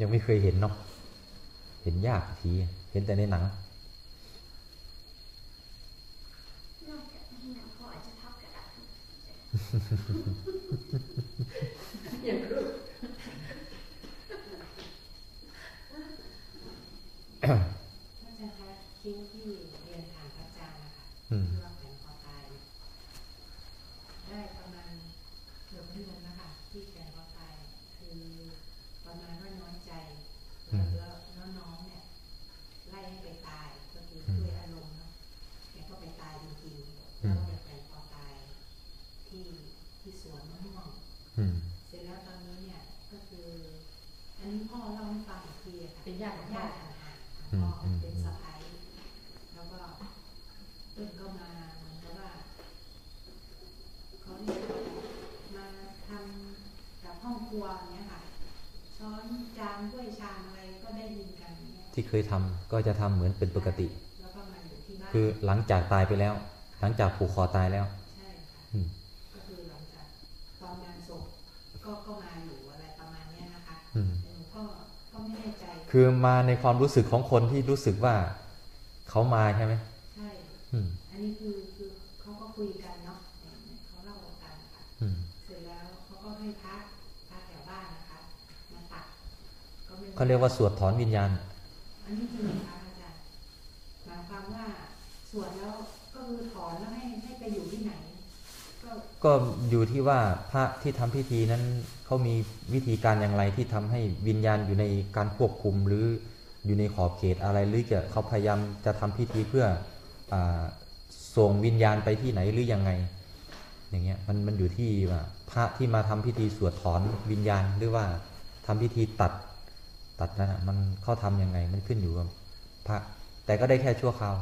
ยังไม่เคยเห็นเนาะเห็นยากทีเห็นแต่ในหนังนอกจากในหนังเขาอาจจะพับกระดาษ อย่างรู้ พระอาจารย์คะคิ้วที่เรียนทางพระอาจารย์นะคะ อืม ที่ว่าแขวนคอตายเนี่ยได้ประมาณเกือบเดือนนะคะที่แขวนคอตายคือประมาณว่าน้อยใจแล้วแล้วแล้วน้องเนี่ยไล่ให้ไปตายก็คือด้วยอารมณ์เนาะแกก็ไปตายจริงๆแล้วก็ไปแขวนคอตายที่ที่สวนมะม่วง อืม เสร็จแล้วตอนนี้เนี่ยก็คือ อันนี้พ่อเล่าให้ฟังอีกทีอะค่ะ เป็นญาติของพ่อ ญาติห่างๆพ่อเป็นสะพ้ายแล้วก็เพิ่นก็มาเหมือนกับว่าเขาเรียกว่ามาทำกับห้อง ครัวอย่างเงี้ยค่ะช้อนจานถ้วยชามอะไรก็ได้ยินกันอย่างเงี้ยที่เคยทำก็จะทำเหมือนเป็นปกติแล้วก็มาอยู่ที่บ้านคือหลังจากตายไปแล้ว หลังจากผูกคอตายแล้วใช่ค่ะอืมก็คือหลังจากตอนงานศพก็ก็มาอยู่อะไรประมาณเนี้ยนะคะอืมแต่หนูก็ก็ไม่แน่ใจ คือมาในความรู้สึกของคนที่รู้สึกว่าเขามาใช่ไหมใช่อืมอันนี้คือคือเขาก็คุยกันเนาะเนี่ยเขาเล่ากันค่ะ อืม เสร็จแล้วเขาก็ให้พระพระแถวบ้านนะคะมาตัดก็ไม่ เขาเรียกว่าสวดถอนวิญญาณอันนี้จริงไหมคะอาจารย์หมายความว่าสวดแล้วก็คือถอนแล้วให้ให้ไปอยู่ที่ไหน ก็ก็อยู่ที่ว่าพระที่ทำพิธีนั้นเขามีวิธีการอย่างไรที่ทำให้วิญญาณอยู่ในการควบคุมหรืออยู่ในขอบเขตอะไรหรือจะเขาพยายามจะทำพิธีเพื่ออาส่งวิญญาณไปที่ไหนหรือยังไง อย่างเงี้ยมันมันอยู่ที่ว่าพระที่มาทำพิธีสวดถอนวิญญาณหรือว่าทำพิธีตัด ตัดนั่นน่ะมันเขาทำยังไงมันขึ้นอยู่กับพระแต่ก็ได้แค่ชั่วคราว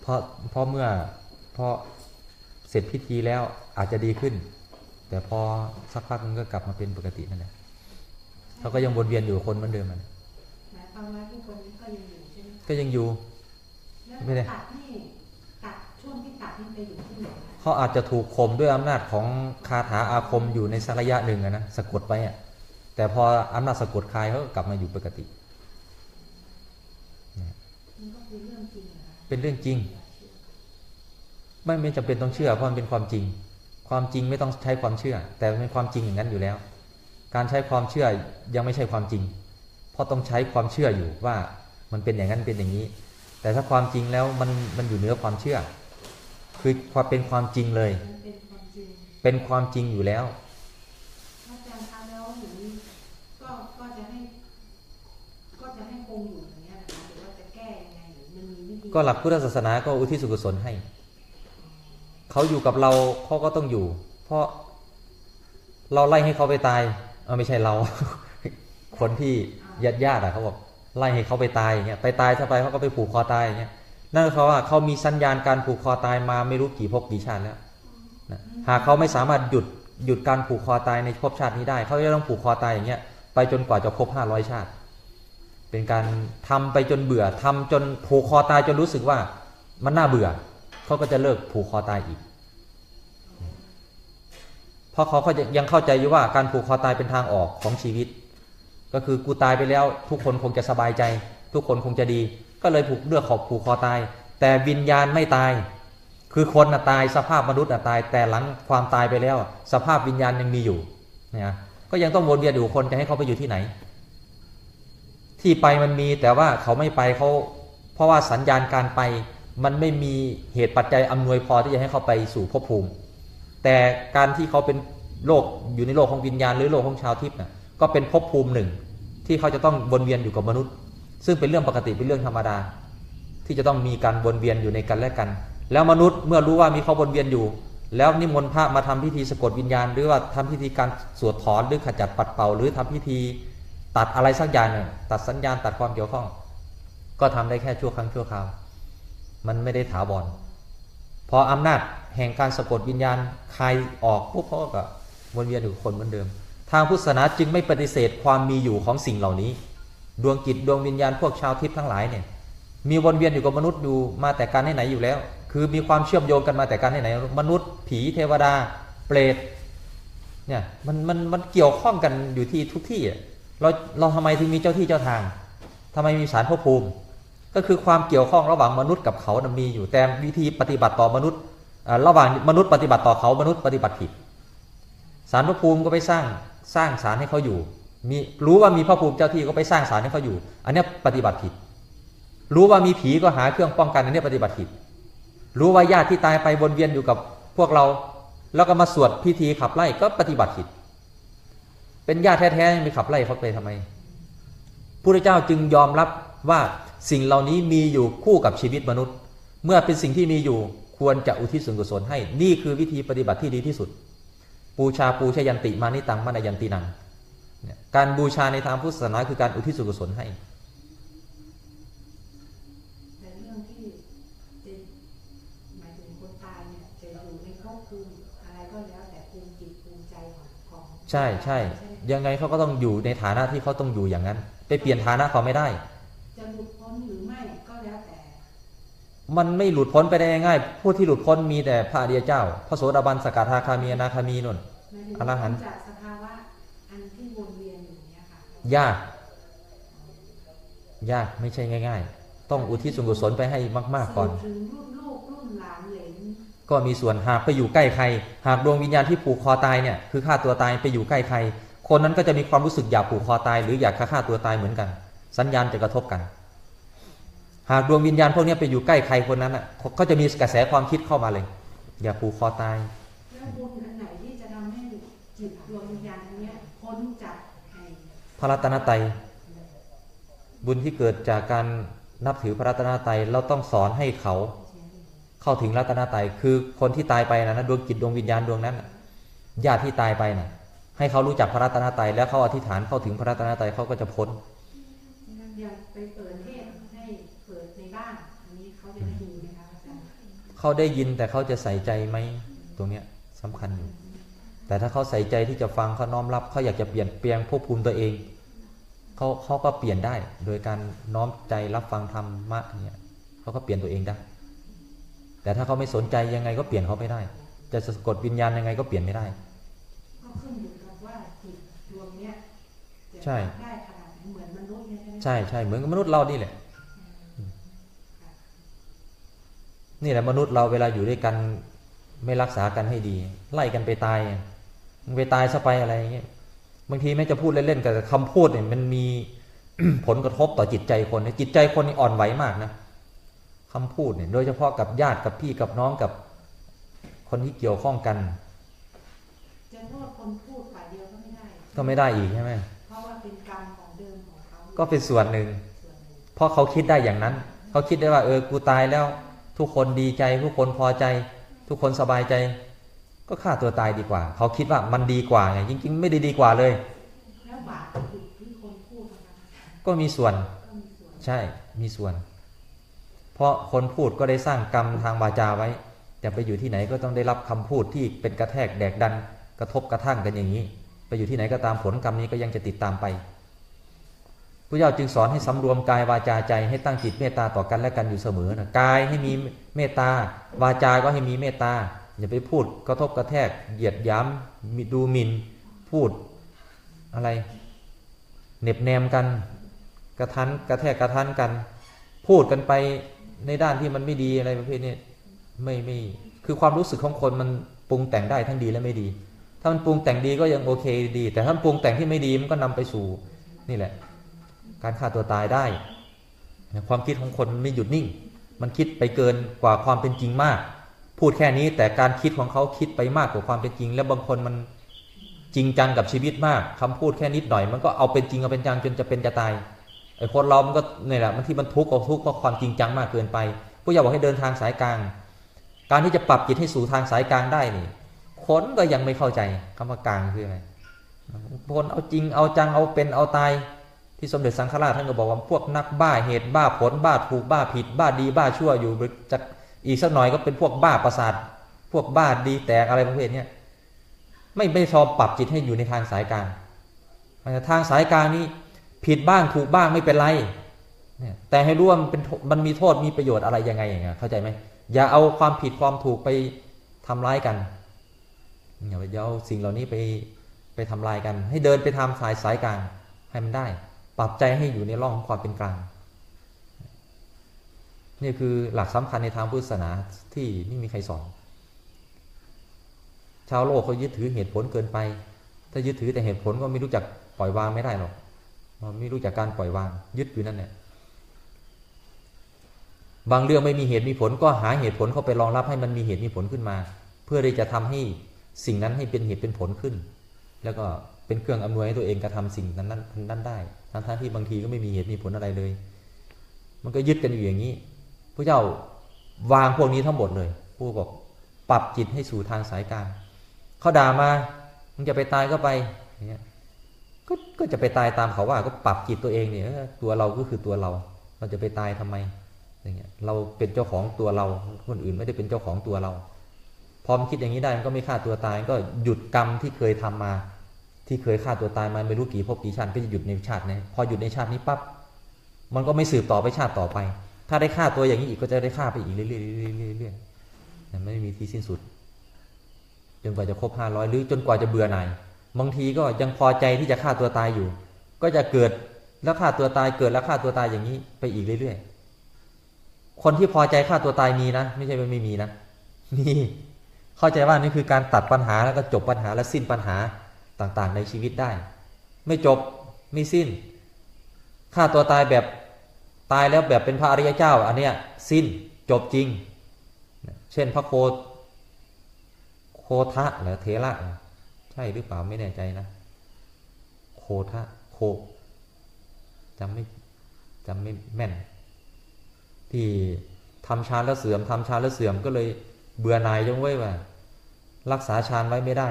เพราะเพราะเมื่อเพราะเสร็จพิธีแล้วอาจจะดีขึ้น แต่พอสักพักมันก็กลับมาเป็นปกตินั่นแหละเขาก็ยังวนเวียนอยู่กับคนเหมือนเดิมมันหมายความว่าทุกคนนี้ก็ยังอยู่ใช่ไหมคะก็ยังอยู่แล้วไม่ได้ตัดนี่ตัดช่วงที่ตัดนี่ไปอยู่ที่ไหนคะเขาอาจจะถูกข่มด้วยอำนาจของคาถาอาคมอยู่ในสักระยะหนึ่งอะนะสะกดไว้อะ แต่พออำนาจสะกดคลายเขาก็กลับมาอยู่ปกติมันก็คือเรื่องจริงเหรอคะเป็นเรื่องจริง ไม่ไม่จำเป็นต้องเชื่อเพราะมันเป็นความจริง ความจริงไม่ต้องใช้ความเชื่อ แต่มันเป็นความจริงอย่างนั้นอยู่แล้ว การใช้ความเชื่อยังไม่ใช่ความจริง เพราะต้องใช้ความเชื่ออยู่ว่ามันเป็นอย่างนั้นเป็นอย่างนี้ แต่ถ้าความจริงแล้วมันมันอยู่เหนือความเชื่อ คือความเป็นความจริงเลยมันเป็นความจริงเป็นความจริงอยู่แล้ว อาจารย์คะแล้วหนูก็ก็จะให้ ก็จะให้คงอยู่อย่างเงี้ยนะคะหรือว่าจะแก้ยังไงหรือมันมีวิธี ก็หลักพุทธศาสนาก็อุทิศกุศลให้ เขาอยู่กับเราเขาก็ต้องอยู่ เพราะเราไล่ให้เขาไปตายเออไม่ใช่เรา คนที่ญาติญาติอะเขาบอกไล่ให้เขาไปตายอย่างเงี้ยไปตายถ้าไปเขาก็ไปผูกคอตายอย่างเงี้ยนั่นเขาว่าเขามีสัญญาณการผูกคอตายมาไม่รู้กี่ภพกี่ชาติแล้วนะหากเขาไม่สามารถหยุดหยุดการผูกคอตายในภพชาตินี้ได้ เขาจะต้องผูกคอตายอย่างเงี้ยไปจนกว่าจะครบห้าร้อยชาติ เป็นการทำไปจนเบื่อทำจนผูกคอตายจนรู้สึกว่ามันน่าเบื่อเขาก็จะเลิกผูกคอตายอีก เพราะเขาก็ยังเข้าใจอยู่ว่าการผูกคอตายเป็นทางออกของชีวิต ก็คือกูตายไปแล้ว ทุกคนคงจะสบายใจ ทุกคนคงจะดี ก็เลยผูกเลือกขอบผูกคอตาย แต่วิญญาณไม่ตาย คือคนน่ะตายสภาพมนุษย์น่ะตาย แต่หลังความตายไปแล้ว สภาพวิญญาณยังมีอยู่นะก็ยังต้องวนเวียนอยู่คนจะให้เขาไปอยู่ที่ไหน ที่ไปมันมีแต่ว่าเขาไม่ไปเขาเพราะว่าสัญญาณการไป มันไม่มีเหตุปัจจัยอำนวยพอที่จะให้เขาไปสู่ภพภูมิ แต่การที่เขาเป็นโลกอยู่ในโลกของวิญญาณหรือโลกของชาวทิพย์นะก็เป็นภพภูมิหนึ่ง ที่เขาจะต้องวนเวียนอยู่กับมนุษย์ ซึ่งเป็นเรื่องปกติเป็นเรื่องธรรมดา ที่จะต้องมีการวนเวียนอยู่ในกันและกัน แล้วมนุษย์เมื่อรู้ว่ามีเขาวนเวียนอยู่ แล้วนิมนต์พระมาทำพิธีสะกดวิญญาณ หรือว่าทำพิธีการสวดถอนหรือขจัดปัดเป่าหรือทำพิธี ตัดอะไรสักอย่างหนึ่งตัดสัญญาณตัดความเกี่ยวข้อง ก็ทำได้แค่ชั่วครั้งชั่วคราว มันไม่ได้ถาวรพออำนาจแห่งการสะกดวิญญาณคลายออกปุ๊บเขาก็วนเวียนอยู่คนเหมือนเดิม ทางพุทธศาสนาจึงไม่ปฏิเสธความมีอยู่ของสิ่งเหล่านี้ ดวงกิจดวงวิญญาณพวกชาวทิพย์ทั้งหลายเนี่ยมีวนเวียนอยู่กับมนุษย์อยู่มาแต่การไหนๆอยู่แล้ว คือมีความเชื่อมโยงกันมาแต่การไหนๆมนุษย์ ผีเทวดา เปรตเนี่ยมันมันมันเกี่ยวข้องกันอยู่ที่ทุกที่อะ เราเราทำไมถึงมีเจ้าที่เจ้าทางทำไมมีสารพระภูมิ ก็คือความเกี่ยวข้องระหว่างมนุษย์กับเขานะมีอยู่แต่วิธีปฏิบัติต่อมนุษย์ระหว่างมนุษย์ปฏิบัติต่อเขามนุษย์ปฏิบัติผิดสารพระภูมิก็ไปสร้างสร้างสารให้เขาอยู่ มีรู้ว่ามีพระภูมิเจ้าที่ก็ไปสร้างสารให้เขาอยู่ อันนี้ปฏิบัติผิด รู้ว่ามีผีก็หาเครื่องป้องกันอันนี้ปฏิบัติผิด รู้ว่าญาติที่ตายไปวนเวียนอยู่กับพวกเรา แล้วก็มาสวดพิธีขับไล่ก็ปฏิบัติผิด เป็นญาติแท้ๆยังไปขับไล่เขาไปทำไมพระเจ้าจึงยอมรับว่าสิ่งเหล่านี้มีอยู่คู่กับชีวิตมนุษย์ เมื่อเป็นสิ่งที่มีอยู่ควรจะอุทิศส่วนกุศลให้ นี่คือวิธีปฏิบัติที่ดีที่สุดปูชาปูชยันติมานิตังมานายันตินังเนี่ยการบูชาในทางพุทธศาสนาคือการอุทิศส่วนกุศลให้แต่เรื่องที่จะหมายถึงคนตายเนี่ยจะอยู่ในภพภูมิอะไรก็แล้วแต่ภูมิจิตภูมิใจของของใช่ใช่ไหม ยังไงเขาก็ต้องอยู่ในฐานะที่เขาต้องอยู่อย่างนั้น ไปเปลี่ยนฐานะเขาไม่ได้ จะหลุดพ้นหรือไม่ก็แล้วแต่ มันไม่หลุดพ้นไปได้ง่ายๆผู้ที่หลุดพ้นมีแต่พระอริยเจ้า พระโสดาบันสกทาคามีอนาคามีนุ่นหมายถึงอรหันต์พ้จากสภาวะอันที่วนเวียนอยู่เนี่ยค่ะยาก ยากไม่ใช่ง่าย ๆ ต้องอุทิศส่วนกุศลไปให้มาก ๆก่อนสืบถึงรุ่นลูกรุ่นหลานเหลนก็มีส่วนหากไปอยู่ใกล้ใคร หากดวงวิญญาณที่ผูกคอตายเนี่ยคือฆ่าตัวตายไปอยู่ใกล้ใคร คนนั้นก็จะมีความรู้สึกอยากผูกคอตาย หรืออยากฆ่าตัวตายเหมือนกัน สัญญาณจะกระทบกัน หากดวงวิญญาณพวกนี้ไปอยู่ใกล้ใครคนนั้นอะก็จะมีกระแสความคิดเข้ามาเลย อยากผูกคอตายแล้วบุญอันไหนที่จะทำให้จิตดวงวิญญาณอันเนี้ยพ้นจากไอ้พระรัตนตรัยบุญที่เกิดจากการนับถือพระรัตนตรัยเราต้องสอนให้เขาเข้าถึงรัตนตรัยคือคนที่ตายไปนะนะดวงจิตดวงวิญญาณดวงนั้นน่ะญาติที่ตายไปนะ ให้เขารู้จักพระรัตนตรัยแล้วเขาอธิษฐานเข้าถึงพระรัตนตรัยเขาก็จะพ้นอย่างไปเปิดเทศให้เปิดในบ้านอันนี้เขาจะได้ดูไหมคะอาจารย์เขาได้ยินแต่เขาจะใส่ใจไหมตรงเนี้ยสำคัญอยู่ แต่ถ้าเขาใส่ใจที่จะฟังเขาน้อมรับเขาอยากจะเปลี่ยนเปลี่ยนภพภูมิตัวเองเขาเขาก็เปลี่ยนได้ โดยการน้อมใจรับฟังธรรมะเนี่ยเขาก็เปลี่ยนตัวเองได้ แต่ถ้าเขาไม่สนใจยังไงก็เปลี่ยนเขาไม่ได้ จะสะกดวิญญาณยังไงก็เปลี่ยนไม่ได้ก็ขึ้นอยู่กับว่าจิตดวงเนี้ยจะ ใช่ได้ขนาดไหนเหมือนมนุษย์เนี่ยใช่ไหมใช่ใช่เหมือนกับมนุษย์เรานี่แหละนี่แหละมนุษย์เราเวลาอยู่ด้วยกันไม่รักษากันให้ดี ไล่กันไปตายมึงไปตายซะไปอะไรอย่างเงี้ยบางทีแม้จะพูดเล่นๆแต่คำพูดเนี่ยมันมีผลกระทบต่อจิตใจคนนะจิตใจคนนี่อ่อนไหวมากนะคำพูดเนี่ยโดยเฉพาะกับญาติกับพี่กับน้องกับคนที่เกี่ยวข้องกันจะโทษคนพูดฝ่ายเดียวก็ไม่ได้ ก็ไม่ได้อีกใช่ไหม เพราะว่าเป็นกรรมของเดิมของเขาก็เป็นส่วนหนึ่งส่วนหนึ่ง เพราะเขาคิดได้อย่างนั้น เขาคิดได้ว่า เออ กูตายแล้ว ทุกคนดีใจ ทุกคนพอใจ ทุกคนสบายใจ ก็ฆ่าตัวตายดีกว่า เขาคิดว่ามันดีกว่าไง จริง ๆ ไม่ได้ดีกว่าเลย แล้วบาปอยู่ที่คนพูดนะคะก็มีส่วนก็มีส่วน ใช่ มีส่วน เพราะคนพูดก็ได้สร้างกรรมทางวาจาไว้จะไปอยู่ที่ไหนก็ต้องได้รับคำพูดที่เป็นกระแทกแดกดัน กระทบกระทั่งกันอย่างนี้ ไปอยู่ที่ไหนก็ตามผลกรรมนี้ก็ยังจะติดตามไปพระเจ้าจึงสอนให้สำรวมกายวาจาใจให้ตั้งจิตเมตตาต่อกันและกันอยู่เสมอนะกายให้มีเมตตาวาจาก็ให้มีเมตตาอย่าไปพูดกระทบกระแทกเหยียดย้ำมิดูหมินพูดอะไรเหน็บแนมกันกระทันกระแทกกระทันกัน พูดกันไปในด้านที่มันไม่ดีอะไรประเภทนี้ไม่ไม่คือความรู้สึกของคนมันปรุงแต่งได้ทั้งดีและไม่ดี ถ้ามันปรุงแต่งดีก็ยังโอเคดี แต่ถ้ามันปรุงแต่งที่ไม่ดีมันก็นำไปสู่ นี่แหละ การฆ่าตัวตายได้ ความคิดของคนมันไม่หยุดนิ่ง มันคิดไปเกินกว่าความเป็นจริงมาก พูดแค่นี้แต่การคิดของเขาคิดไปมากกว่าความเป็นจริง แล้วบางคนมันจริงจังกับชีวิตมากคำพูดแค่นิดหน่อย มันก็เอาเป็นจริงเอาเป็นจังจนจะเป็นจะตายไอ้คนเรามันก็เนี่ยแหละบางทีมันทุกข์ก็ทุกข์เพราะความจริงจังมากเกินไปผู้ใหญ่บอกให้เดินทางสายกลาง การที่จะปรับจิตให้สู่ทางสายกลางได้นี่ คนก็ยังไม่เข้าใจคำว่ากลางคืออะไรคนเอาจริงเอาจังเอาเป็นเอาตายที่สมเด็จสังฆราชท่านก็บอกว่าพวกนักบ้าเหตุบ้าผลบ้าถูกบ้าผิด บ้าดีบ้าชั่วอยู่จะอีกสักหน่อยก็เป็นพวกบ้าประสาทพวกบ้าดีแตกอะไรประเภทนี้ไม่ไม่ชอบปรับจิตให้อยู่ในทางสายกลางทางสายกลางนี้ผิดบ้างถูกบ้างไม่เป็นไรแต่ให้รู้ว่ามันเป็นมันมีโทษมีประโยชน์อะไรยังไงอย่างเงี้ยเข้าใจไหมอย่าเอาความผิดความถูกไปทำร้ายกัน อย่าไปเอาสิ่งเหล่านี้ไปไปทำลายกัน ให้เดินไปทำสายสายกลางให้มันได้ ปรับใจให้อยู่ในร่องของความเป็นกลางนี่คือหลักสำคัญในทางพุทธศาสนาที่ไม่มีใครสอน ชาวโลกเขายึดถือเหตุผลเกินไป ถ้ายึดถือแต่เหตุผลก็ไม่รู้จักปล่อยวางไม่ได้หรอกมันไม่รู้จักการปล่อยวาง ยึดอยู่นั่นแหละบางเรื่องไม่มีเหตุมีผลก็หาเหตุผลเข้าไปรองรับให้มันมีเหตุมีผลขึ้นมา เพื่อที่จะทำให้ สิ่งนั้นให้เป็นเหตุเป็นผลขึ้น แล้วก็เป็นเครื่องอำนวยให้ตัวเองกระทำสิ่งนั้นนั้นนั้นได้ทั้งทที่บางทีก็ไม่มีเหตุมีผลอะไรเลย มันก็ยึดกันอยู่อย่างนี้พระเจ้าวางพวกนี้ทั้งหมดเลยผู้บอกปรับจิตให้สู่ทางสายกลางเขาด่ามามึงจะไปตายก็ไปอย่างเงี้ยก็ก็จะไปตายตามเขาว่าก็ปรับจิตตัวเองเนี่ยตัวเราก็คือตัวเรา เราจะไปตายทำไมอย่างเงี้ยเราเป็นเจ้าของตัวเราคนอื่นไม่ได้เป็นเจ้าของตัวเรา พอมันคิดอย่างนี้ได้มันก็ไม่ฆ่าตัวตายก็หยุดกรรมที่เคยทำมา ที่เคยฆ่าตัวตายมาไม่รู้กี่ภพกี่ชาติก็จะหยุดในชาตินี้พอหยุดในชาตินี้ปั๊บมันก็ไม่สืบต่อไปชาติต่อไป ถ้าได้ฆ่าตัวอย่างนี้อีกก็จะได้ฆ่าไปอีกเรื่อยๆเรื่อยๆเรื่อยๆแต่ไม่มีที่สิ้นสุดจนกว่าจะครบห้าร้อยหรือจนกว่าจะเบื่อหน่ายบางทีก็ยังพอใจที่จะฆ่าตัวตายอยู่ ก็จะเกิดแล้วฆ่าตัวตายเกิดแล้วฆ่าตัวตายอย่างนี้ไปอีกเรื่อยๆคนที่พอใจฆ่าตัวตายมีนะ ไม่ใช่ว่าไม่มีนะมี เข้าใจว่านี่คือการตัดปัญหาแล้วก็จบปัญหาและสิ้นปัญหาต่างๆ ในชีวิตได้ ไม่จบไม่สิ้นฆ่าตัวตายแบบตายแล้วแบบเป็นพระอริยเจ้า อันเนี้ยสิ้นจบจริง เช่นพระโคโคทะหรือเทระใช่หรือเปล่าไม่แน่ใจนะ โคทะโคจำไม่จำไม่แม่น ที่ทำฌาแล้วเสื่อมทำฌาแล้วเสื่อมก็เลย เบื่อหน่ายจงไว้ยว่า รักษาฌานไว้ไม่ได้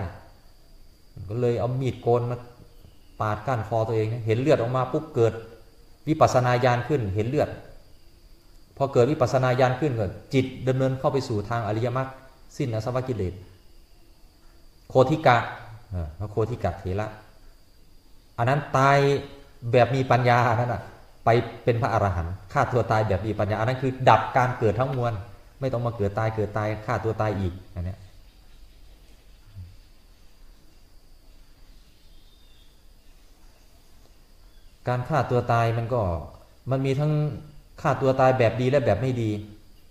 ก็เลยเอามีดโกนมาปาดก้านคอตัวเอง เห็นเลือดออกมาปุ๊บเกิด วิปัสนาญาณขึ้นเห็นเลือด พอเกิดวิปัสนาญาณขึ้นก็จิตดำเนินเข้าไปสู่ทางอริยมรรคสิ้นอสวกิเลสโคทิกะพระโคทิกะเถระอันนั้นตายแบบมีปัญญานั่นน่ะไปเป็นพระอรหันต์ฆ่าตัวตายแบบมีปัญญาอันนั้นคือ ดับการเกิดทั้งมวล ไม่ต้องมาเกิดตายเกิดตายฆ่าตัวตายอีกอันเนี้ยการฆ่าตัวตายมันก็มันมีทั้งฆ่าตัวตายแบบดีและแบบไม่ดี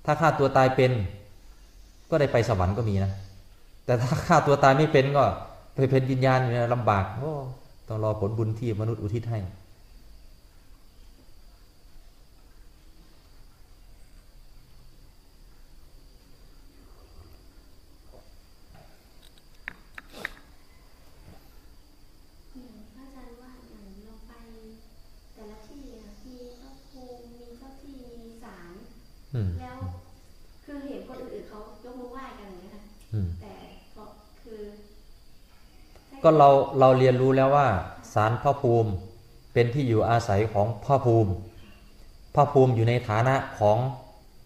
ถ้าฆ่าตัวตายเป็น ก็ได้ไปสวรรค์ก็มีนะ แต่ถ้าฆ่าตัวตายไม่เป็นก็ไปเป็นวิญญาณอยู่เนี่ยลำบากโอ้ต้องรอผลบุญที่มนุษย์อุทิศให้ อย่างพระอาจารย์ว่าอย่างเราไปแต่ละที่อะมีพระภูมิมีเจ้าที่มีศาล อืม แล้วคือเห็นคนอื่นๆเขายกมือไหว้กันอย่างเงี้ยค่ะ อืม แต่พอคือ ก็เราเราเรียนรู้แล้วว่าสารพระภูมิเป็นที่อยู่อาศัยของพระภูมิ พระภูมิอยู่ในฐานะของ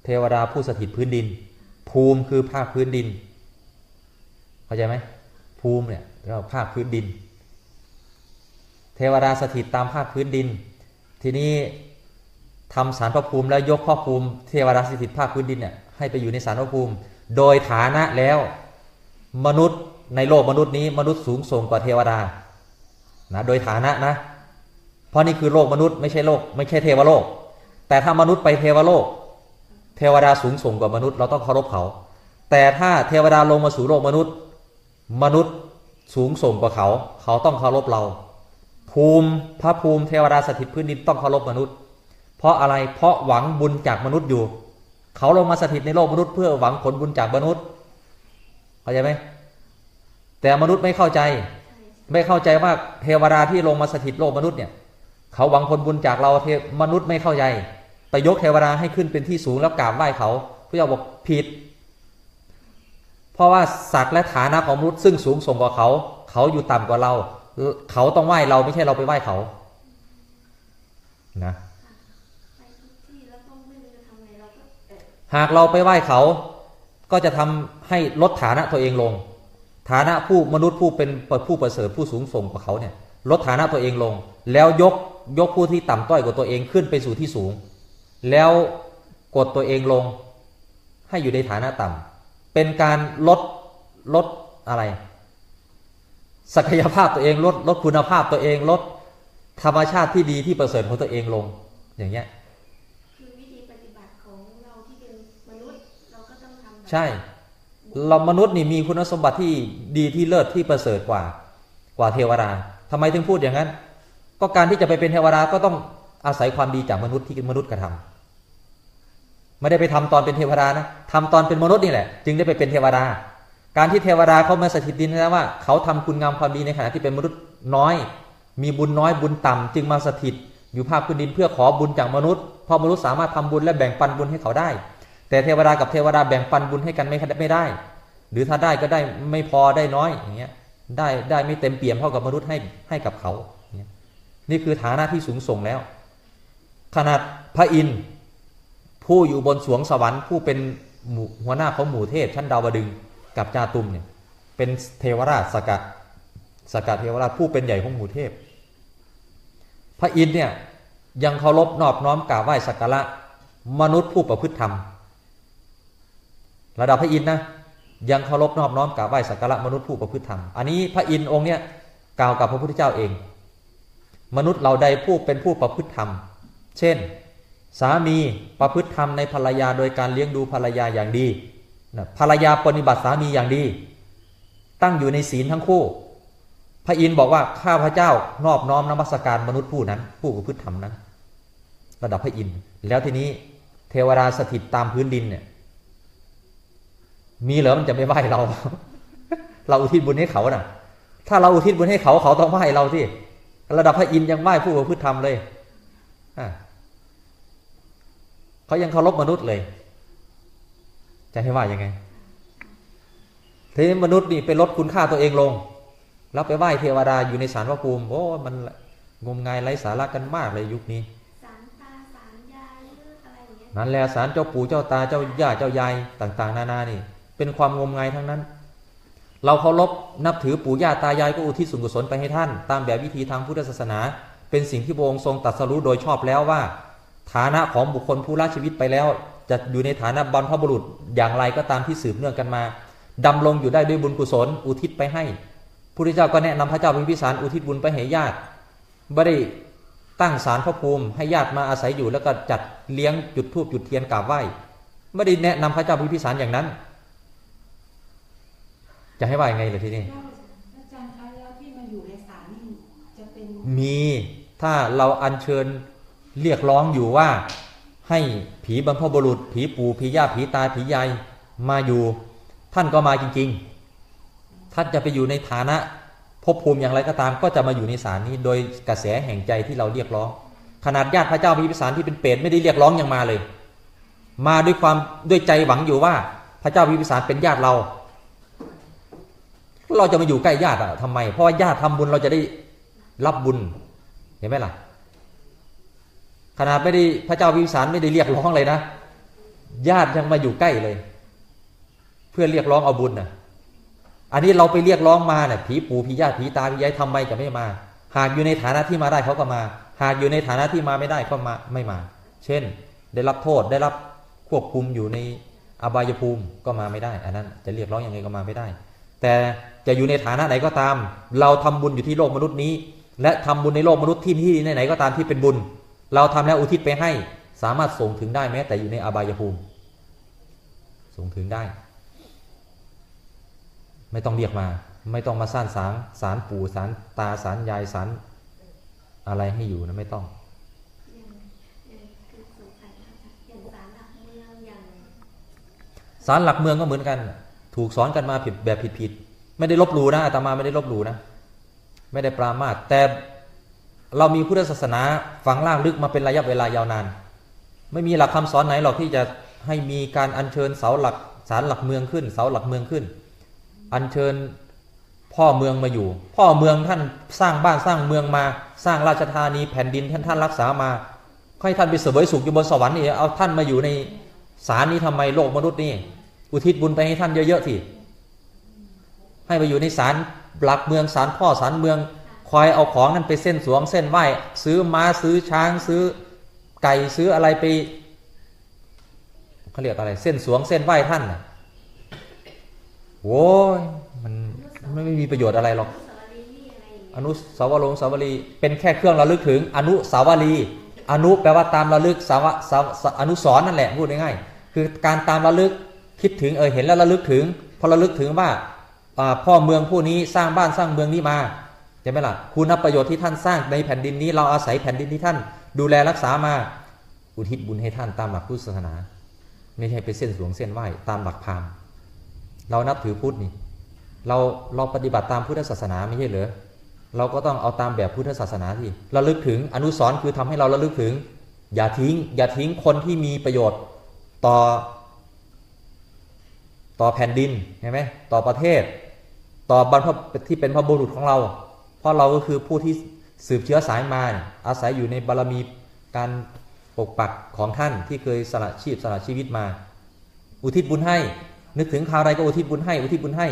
เทวดาผู้สถิตพื้นดิน ภูมิคือภาคพื้นดิน เข้าใจไหมภูมิเนี่ยเราภาคพื้นดิน เทวดาสถิตตามภาคพื้นดิน ทีนี้ทำสารพระภูมิแล้วยกพระภูมิ เทวดาสถิตภาคพื้นดินเนี่ยให้ไปอยู่ในสารพระภูมิ โดยฐานะแล้ว มนุษย์ ในโลกมนุษย์นี้มนุษย์สูงส่งกว่าเทวดานะโดยฐานะนะ เพราะนี่คือโลกมนุษย์ไม่ใช่โลก ไม่ใช่เทวโลก แต่ถ้ามนุษย์ไปเทวโลก เทวดาสูงส่งกว่ามนุษย์เราต้องเคารพเขา แต่ถ้าเทวดาลงมาสู่โลกมนุษย์ มนุษย์สูงส่งกว่าเขา เขาต้องเคารพเรา ภูมิพระภูมิเทวดาสถิตพื้นดินต้องเคารพมนุษย์ เพราะอะไรเพราะหวังบุญจากมนุษย์อยู่ เขาลงมาสถิตในโลกมนุษย์เพื่อหวังผลบุญจากมนุษย์เข้าใจไหม แต่มนุษย์ไม่เข้าใจ ไม่เข้าใจว่าเทวดาที่ลงมาสถิตโลกมนุษย์เนี่ยเขาหวังผลบุญจากเราเทมนุษย์ไม่เข้าใจไปยกเทวดาให้ขึ้นเป็นที่สูงแล้วกราบไหว้เขาพระเจ้าบอกผิด เพราะว่าศักดิ์และฐานะของมนุษย์ซึ่งสูงส่งกว่าเขา เขาอยู่ต่ำกว่าเรา เขาต้องไหว้เราไม่ใช่เราไปไหว้เขา นะหากเราไปไหว้เขา ก็จะทำให้ลดฐานะตัวเองลง ฐานะผู้มนุษย์ผู้เป็นผู้ประเสริฐผู้สูงส่งกว่าเขาเนี่ยลดฐานะตัวเองลง แล้วยกยกผู้ที่ต่ำต้อยกว่าตัวเองขึ้นไปสู่ที่สูง แล้วกดตัวเองลง ให้อยู่ในฐานะต่ำเป็นการลดลดอะไร ศักยภาพตัวเองลดลดคุณภาพตัวเองลดธรรมชาติที่ดีที่ประเสริฐของตัวเองลงอย่างเงี้ยคือวิธีปฏิบัติของเราที่เป็นมนุษย์เราก็ต้องทำแบบใช่ เรามนุษย์นี่มีคุณสมบัติที่ดีที่เลิศที่ประเสริฐกว่ากว่าเทวดาทำไมถึงพูดอย่างนั้น ก็การที่จะไปเป็นเทวดาก็ต้องอาศัยความดีจากมนุษย์ที่มนุษย์กระทำไม่ได้ไปทำตอนเป็นเทวดานะทำตอนเป็นมนุษย์นี่แหละ จึงได้ไปเป็นเทวดา การที่เทวดาเขามาสถิตดินนะว่า เขาทำคุณงามความดีในขณะที่เป็นมนุษย์น้อย มีบุญน้อยบุญต่ำจึงมาสถิตอยู่ภาคพื้นดินเพื่อขอบุญจากมนุษย์เพราะมนุษย์สามารถทำบุญและแบ่งปันบุญให้เขาได้ แต่เทวดากับเทวดาแบ่งปันบุญให้กันไม่ไม่ได้ หรือถ้าได้ก็ได้ไม่พอได้น้อยอย่างเงี้ยได้ได้ไม่เต็มเปี่ยมเท่ากับมนุษย์ให้ให้กับเขาเียนี่คือฐานะที่สูงส่งแล้ว ขนาดพระอินทร์ผู้อยู่บนสวงสวรรค์ผู้เป็นหมู่หัวหน้าของหมู่เทพชั้นดาวดึงกับจาตุมเนี่ยเป็นเทวราชสกัดสกัดเทวราชผู้เป็นใหญ่ของหมู่เทพ พระอินทร์เนี่ยยังเคารพนอบน้อมกราบไหว้สักการะมนุษย์ผู้ประพฤติธรรม ระดับพระอินทร์นะยังเคารพนอบน้อมกราบไหว้สักการะมนุษย์ผู้ประพฤติธรรม อันนี้พระอินทร์องค์เนี่ยกล่าวกับพระพุทธเจ้าเอง มนุษย์เราใดผู้เป็นผู้ประพฤติธรรม เช่น สามีประพฤติธรรมในภรรยาโดยการเลี้ยงดูภรรยาอย่างดีนะภรรยาปฏิบัติสามีอย่างดี ตั้งอยู่ในศีลทั้งคู่ พระอินทร์บอกว่าข้าพระเจ้านอบน้อมนมัสการมนุษย์ผู้นั้น ผู้ประพฤติธรรมนั้น ระดับพระอินทร์แล้วทีนี้เทวดาสถิตตามพื้นดินเนี่ย มีเหรอมันจะไม่ไหว้เรา เราอุทิศบุญให้เขาน่ะ ถ้าเราอุทิศบุญให้เขาเขาต้องไหว้เราที่ระดับพระอินทร์ยังไหว้ผู้ประพฤติธรรมเลยอะเขายังเคารพมนุษย์เลย จะให้ว่ายังไงทีนี้มนุษย์นี่ไปลดคุณค่าตัวเองลง แล้วไปไหว้เทวดาอยู่ในสารพระภูมิโอ้มันงมงายไร้สาระกันมากเลยยุคนี้สารตาสารยายหรืออะไรอย่างเงี้ยนั่นแหละสารเจ้าปู่เจ้าตาเจ้าย่าเจ้ายายต่าง ๆ นานานี่ เป็นความงมงายทั้งนั้น เราเคารพนับถือปู่ย่าตายายก็อุทิศส่วนกุศลไปให้ท่าน ตามแบบวิธีทางพุทธศาสนา เป็นสิ่งที่พระองค์ทรงตรัสรู้โดยชอบแล้วว่า ฐานะของบุคคลผู้ละชีวิตไปแล้ว จะอยู่ในฐานะบรรพบุรุษอย่างไรก็ตามที่สืบเนื่องกันมาดำรงอยู่ได้ด้วยบุญกุศลอุทิศไปให้พุทธเจ้าก็แนะนำพระเจ้าพิมพิสารอุทิศบุญไปให้ญาติไม่ได้ตั้งศาลพระภูมิให้ญาติมาอาศัยอยู่แล้วก็จัดเลี้ยงจุดธูปจุดเทียนกราบไหว้ไม่ได้แนะนำพระเจ้าพิมพิสารอย่างนั้น จะให้ว่ายังไงล่ะทีนี้แล้วอาจารย์คะแล้วที่มาอยู่ในศาลนี่จะเป็นมีถ้าเราอัญเชิญเรียกร้องอยู่ว่า ให้ผีบรรพบุรุษ ผีปู่ผีย่าผีตาผียายมาอยู่ ท่านก็มาจริง ๆ ท่านจะไปอยู่ในฐานะภพภูมิอย่างไรก็ตาม ก็จะมาอยู่ในศาลนี้ โดยกระแสแห่งใจที่เราเรียกร้อง ขนาดญาติพระเจ้าพิมพิสารที่เป็นเปรตไม่ได้เรียกร้องยังมาเลย มาด้วยความด้วยใจหวังอยู่ว่าพระเจ้าพิมพิสารเป็นญาติเรา เราจะมาอยู่ใกล้ญาติอะทำไม เพราะว่าญาติทำบุญเราจะได้รับบุญเห็นไหมล่ะขนาดไม่ได้พระเจ้าพิสารไม่ได้เรียกร้องเลยนะญาติยังมาอยู่ใกล้เลย เพื่อเรียกร้องเอาบุญนะอันนี้เราไปเรียกร้องมาเนี่ยผีปู่ผีญาติผีตาผียายทำไมจะไม่มา หากอยู่ในฐานะที่มาได้เขาก็มา หากอยู่ในฐานะที่มาไม่ได้ก็มาไม่มา เช่น ได้รับโทษได้รับควบคุมอยู่ในอบายภูมิก็มาไม่ได้ อันนั้นจะเรียกร้องยังไงก็มาไม่ได้ แต่ จะอยู่ในฐานะไหนก็ตาม เราทำบุญอยู่ที่โลกมนุษย์นี้ และทำบุญในโลกมนุษย์ที่ที่ไหนๆก็ตามที่เป็นบุญ เราทำแล้วอุทิศไปให้สามารถส่งถึงได้แม้ แต่อยู่ในอบายภูมิ ส่งถึงได้ ไม่ต้องเรียกมา ไม่ต้องมาสร้างสารสารปู่สารตาสารยายสารอะไรให้อยู่นะไม่ต้องสารหลักเมืองอย่างสารหลักเมืองก็เหมือนกัน ถูกสอนกันมาผิดแบบผิดๆ ไม่ได้ลบหลู่นะอาตมาไม่ได้ลบหลู่นะ ไม่ได้ปรามาสแต่เรามีพุทธศาสนาฝังล่างลึกมาเป็นระยะเวลายาวนาน ไม่มีหลักคำสอนไหนหรอกที่จะให้มีการอัญเชิญเสาหลักศาลหลักเมืองขึ้น เสาหลักเมืองขึ้น อัญเชิญพ่อเมืองมาอยู่ พ่อเมืองท่านสร้างบ้านสร้างเมืองมา สร้างราชธานีแผ่นดินท่านท่านรักษามาให้ท่านไปเสวยสุขอยู่บนสวรรค์นี่เอาท่านมาอยู่ในศาลนี้ทำไมโลกมนุษย์นี่ อุทิศบุญไปให้ท่านเยอะๆสิ ให้ไปอยู่ในศาลหลักเมืองศาลพ่อศาลเมือง คอยเอาของนั้นไปเส้นสวงเส้นไหวซื้อม้าซื้อช้างซื้อไก่ซื้ออะไรไปเขาเรียกอะไร เส้นสวงเส้นไหวท่านน่ะโว้ยมันไม่มีประโยชน์อะไรหรอกอะไรอย่างเงี้ยอนุสาวรงค์สาวรีเป็นแค่เครื่องระลึกถึง อนุสาวรีอนุแปลว่าตามระลึกสาวสาวอนุสรณ์นั่นแหละพูดง่ายๆคือการตามระลึกคิดถึงเออเห็นแล้วระลึกถึงพอระลึกถึงว่า พ่อเมืองผู้นี้สร้างบ้านสร้างเมืองนี้มาใช่ไหมล่ะคุณประโยชน์ที่ท่านสร้างในแผ่นดินนี้ เราอาศัยแผ่นดินที่ท่าน ดูแลรักษามาอุทิศบุญให้ท่านตามหลักพุทธศาสนา ไม่ใช่ไปเส้นสวงเส้นไหวตามหลักพราหมณ์เรานับถือพุทธนี่เราเราปฏิบัติตามพุทธศาสนาไม่ใช่เหรอเราก็ต้องเอาตามแบบพุทธศาสนาที่ระลึกถึงอนุสรณ์คือทำให้เราระลึกถึง อย่าทิ้ง อย่าทิ้งคนที่มีประโยชน์ต่อ ต่อแผ่นดินใช่ไหมต่อประเทศ ต่อบรรพที่เป็นพระบุรุษของเรา เพราะเราก็คือผู้ที่สืบเชื้อสายมาอาศัยอยู่ในบารมีการปกปักของท่านที่เคยสละชีพสละชีวิตมา อุทิศบุญให้ นึกถึงคราวใดก็อุทิศบุญให้ อุทิศบุญให้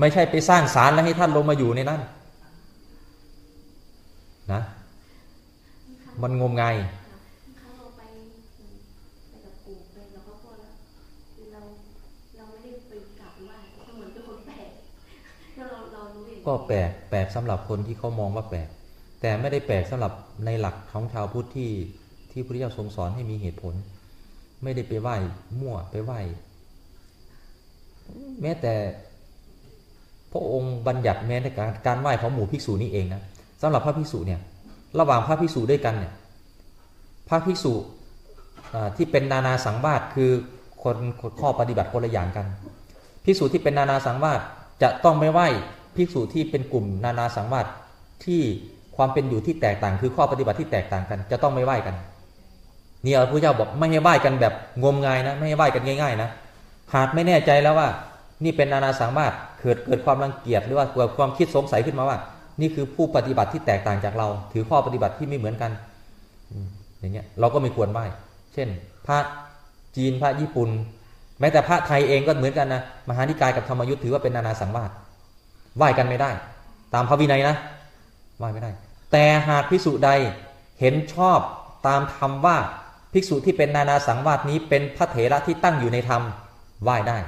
ไม่ใช่ไปสร้างศาลแล้วให้ท่านลงมาอยู่ในนั้นนะมันงมงาย ครั้งเราไปไปกับปู่ไปกับครอบครัวแล้วเราเราไม่ได้ไปกราบไหว้ก็เหมือนเป็นคนแปลกแล้วเราเรารู้เอง ก็แปลกแปลกสำหรับคนที่เขามองว่าแปลก แต่ไม่ได้แปลกสำหรับในหลักของชาวพุทธที่ที่พระเจ้าทรงสอนให้มีเหตุผล ไม่ได้ไปไหว้มั่วไปไหว้แม้แต่พระองค์บัญญัติแม้ในการการไหว้ของหมู่ภิกษุนี่เองนะสำหรับพระภิกษุเนี่ยระหว่างพระภิกษุด้วยกันเนี่ยพระภิกษุที่เป็นนานาสังวาสคือคนคนข้อปฏิบัติคนละอย่างกันภิกษุที่เป็นนานาสังวาสจะต้องไม่ไหว้ ภิกษุที่เป็นกลุ่มนานาสังวาสที่ความเป็นอยู่ที่แตกต่าง คือข้อปฏิบัติที่แตกต่างกัน จะต้องไม่ไหว้กันนี่พระพุทธเจ้าบอกไม่ให้ไหว้กันแบบงมงายนะ ไม่ให้ไหว้กันง่าย ๆ นะหากไม่แน่ใจแล้วว่า นี่เป็นนานาสังวาสเกิดเกิดความรังเกียจหรือว่าเกิดความคิดสงสัยขึ้นมาว่า นี่คือผู้ปฏิบัติที่แตกต่างจากเรา ถือข้อปฏิบัติที่ไม่เหมือนกันอืมอย่างเงี้ยเราก็ไม่ควรไหว้ เช่น พระจีนพระญี่ปุ่น แม้แต่พระไทยเองก็เหมือนกันนะมหานิกายกับธรรมยุทธ์ถือว่าเป็นนานาสังวาส ไหว้กันไม่ได้ ตามพระวินัยนะไหว้ไม่ได้ แต่หากภิกษุใดเห็นชอบตามธรรมว่าภิกษุที่เป็นนานาสังวาสนี้เป็นพระเถระที่ตั้งอยู่ในธรรมไหว้ได้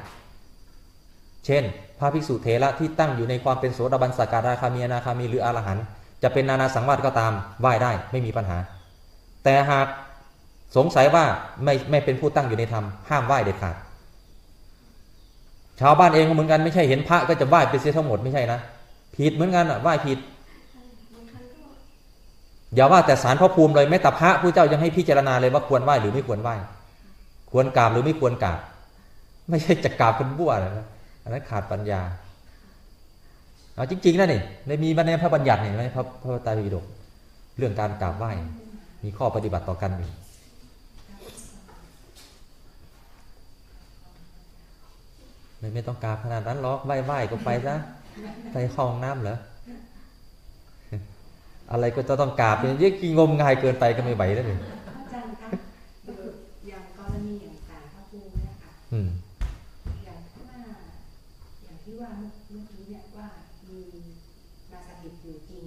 เช่น พระภิกษุเถระที่ตั้งอยู่ในความเป็นโสดาบันสกทาคามีนาคามีหรืออรหันต์จะเป็นนานาสังวาสก็ตามไหว้ได้ไม่มีปัญหา แต่หากสงสัยว่าไม่ไม่เป็นผู้ตั้งอยู่ในธรรมห้ามไหว้เด็ดขาด ชาวบ้านเองก็เหมือนกันไม่ใช่เห็นพระก็จะไหว้ไปเสียทั้งหมดไม่ใช่นะผิดเหมือนกันอะไหว้ผิดอย่าว่าแต่สารพระภูมิเลยแม้แต่พระผู้เจ้ายังให้พิจารณาเลยว่าควรไหว้หรือไม่ควรไหว้ควรกราบหรือไม่ควรกราบไม่ใช่จะกราบเป็นบ้วนะอันนั้นขาดปัญญาเอาจริงๆนะนี่ในมีมาในพระบัญญัติเห็นไหมพระพระไตรปิฎกเรื่องการกราบไหว้มีข้อปฏิบัติต่อกันอยู่ ไม่ไม่ต้องกราบขนาดนั้นหรอกไหว้ไหว้ก็ไปซะไปเข้าห้องน้ำเหรออะไรก็จะต้องกราบเนี่ยยิ่งงมงายเกินไปก็ไม่ไหวแล้วนี่อาจารย์คะอย่างกรณีอย่างสารพระภูมิเนี่ยค่ะอืมอย่างที่ว่าอย่างที่ว่าเมื่อกี้เนี่ยว่ามีมาสถิตอยู่จริง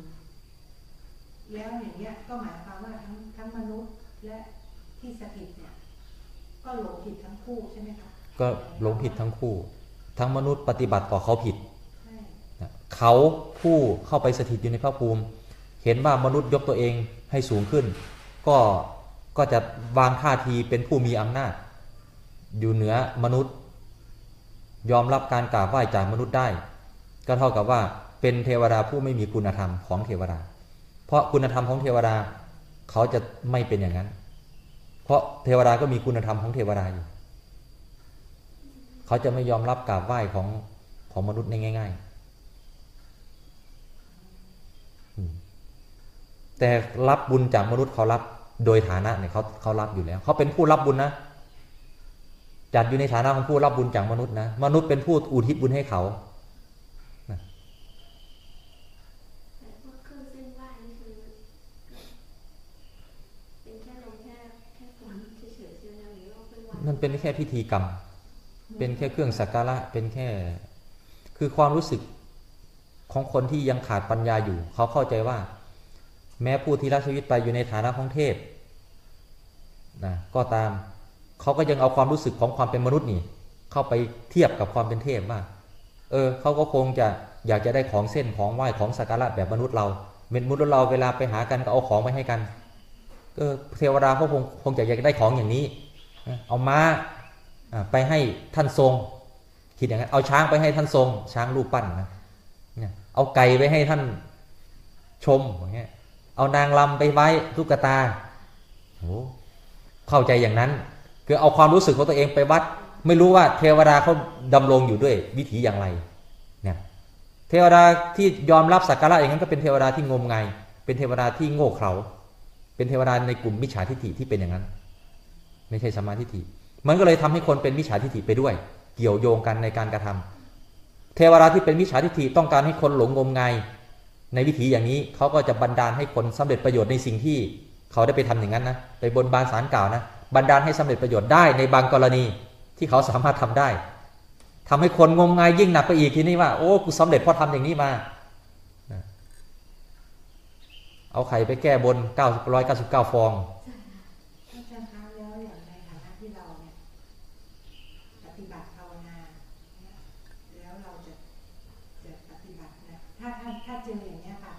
แล้วอย่างเงี้ยก็หมายความว่าทั้งทั้งมนุษย์และที่สถิตเนี่ย ก็หลงผิดทั้งคู่ใช่ไหมคะก็หลงผิดทั้งคู่ ทั้งมนุษย์ปฏิบัติต่อเขาผิด เขาผู้เข้าไปสถิตอยู่ในพระภูมิ เห็นว่ามนุษย์ยกตัวเองให้สูงขึ้น ก็ก็จะวางท่าทีเป็นผู้มีอำนาจ อยู่เหนือมนุษย์ ยอมรับการกราบไหว้จากมนุษย์ได้ ก็เท่ากับว่าเป็นเทวดาผู้ไม่มีคุณธรรมของเทวดา เพราะคุณธรรมของเทวดาเขาจะไม่เป็นอย่างนั้น เพราะเทวดาก็มีคุณธรรมของเทวดาอยู่ เขาจะไม่ยอมรับกราบไหว้ของของมนุษย์ในง่ายๆอืมแต่รับบุญจากมนุษย์เขารับโดยฐานะเนี่ยเขาเขารับอยู่แล้ว เขาเป็นผู้รับบุญนะจัดอยู่ในฐานะของผู้รับบุญจากมนุษย์นะมนุษย์เป็นผู้อุทิศบุญให้เขาแต่พวกเครื่องเส้นไหว้นี่คือเป็นแค่ลงแค่แค่ฝนเฉยๆใช่ไหมหรือว่าเป็นวันนั่นเป็นแค่พิธีกรรม เป็นแค่เครื่องสักการะเป็นแค่ คือความรู้สึกของคนที่ยังขาดปัญญาอยู่ เขาเข้าใจว่า แม้ผู้ที่ละชีวิตไปอยู่ในฐานะของเทพนะก็ตามเขาก็ยังเอาความรู้สึกของความเป็นมนุษย์นี่ เข้าไปเทียบกับความเป็นเทพว่าเออเขาก็คงจะอยากจะได้ของเส้นของไหว้ของสักการะแบบมนุษย์เราเม็ดมุดเราเวลาไปหากันก็เอาของไปให้กันก็เทวดาเขาคงคงจะอยากได้ของอย่างนี้ เอาม้า ไปให้ท่านทรง คิดอย่างนั้น เอาช้างไปให้ท่านทรง ช้างรูปปั้นนะเอาไก่ไปให้ท่านชมอย่างเงี้ยเอานางลำไปไว้ลูกตาโอ้เข้าใจอย่างนั้น คือเอาความรู้สึกของตัวเองไปวัด ไม่รู้ว่าเทวดาเขาดำรงอยู่ด้วยวิถีอย่างไรเนี่ยเทวดาที่ยอมรับสักการะอย่างนั้นก็เป็นเทวดาที่งมงายเป็นเทวดาที่โง่เขลาเป็นเทวดาในกลุ่มมิจฉาทิฏฐิที่เป็นอย่างนั้น ไม่ใช่สมมาทิฏฐิ มันก็เลยทำให้คนเป็นมิจฉาทิฏฐิไปด้วย เกี่ยวโยงกันในการกระทำเทวดาที่เป็นมิจฉาทิฏฐิต้องการให้คนหลงงมงายในวิถีอย่างนี้เขาก็จะบันดาลให้คนสำเร็จประโยชน์ในสิ่งที่เขาได้ไปทำอย่างนั้นนะไปบนบานสารกล่าวนะบันดาลให้สำเร็จประโยชน์ได้ในบางกรณีที่เขาสามารถทำได้ทำให้คนงมงายยิ่งหนักไปอีกทีนี้ว่าโอ้กูสำเร็จเพราะทำอย่างนี้มาเอาไข่ไปแก้บน999 ฟอง อาจารย์คะแล้วอย่างในฐานะที่เราเนี่ยปฏิบัติภาวนาเนี่ยแล้วเราจะจะปฏิบัติเนี่ยถ้าถ้าถ้าเจออย่างเนี้ยค่ะ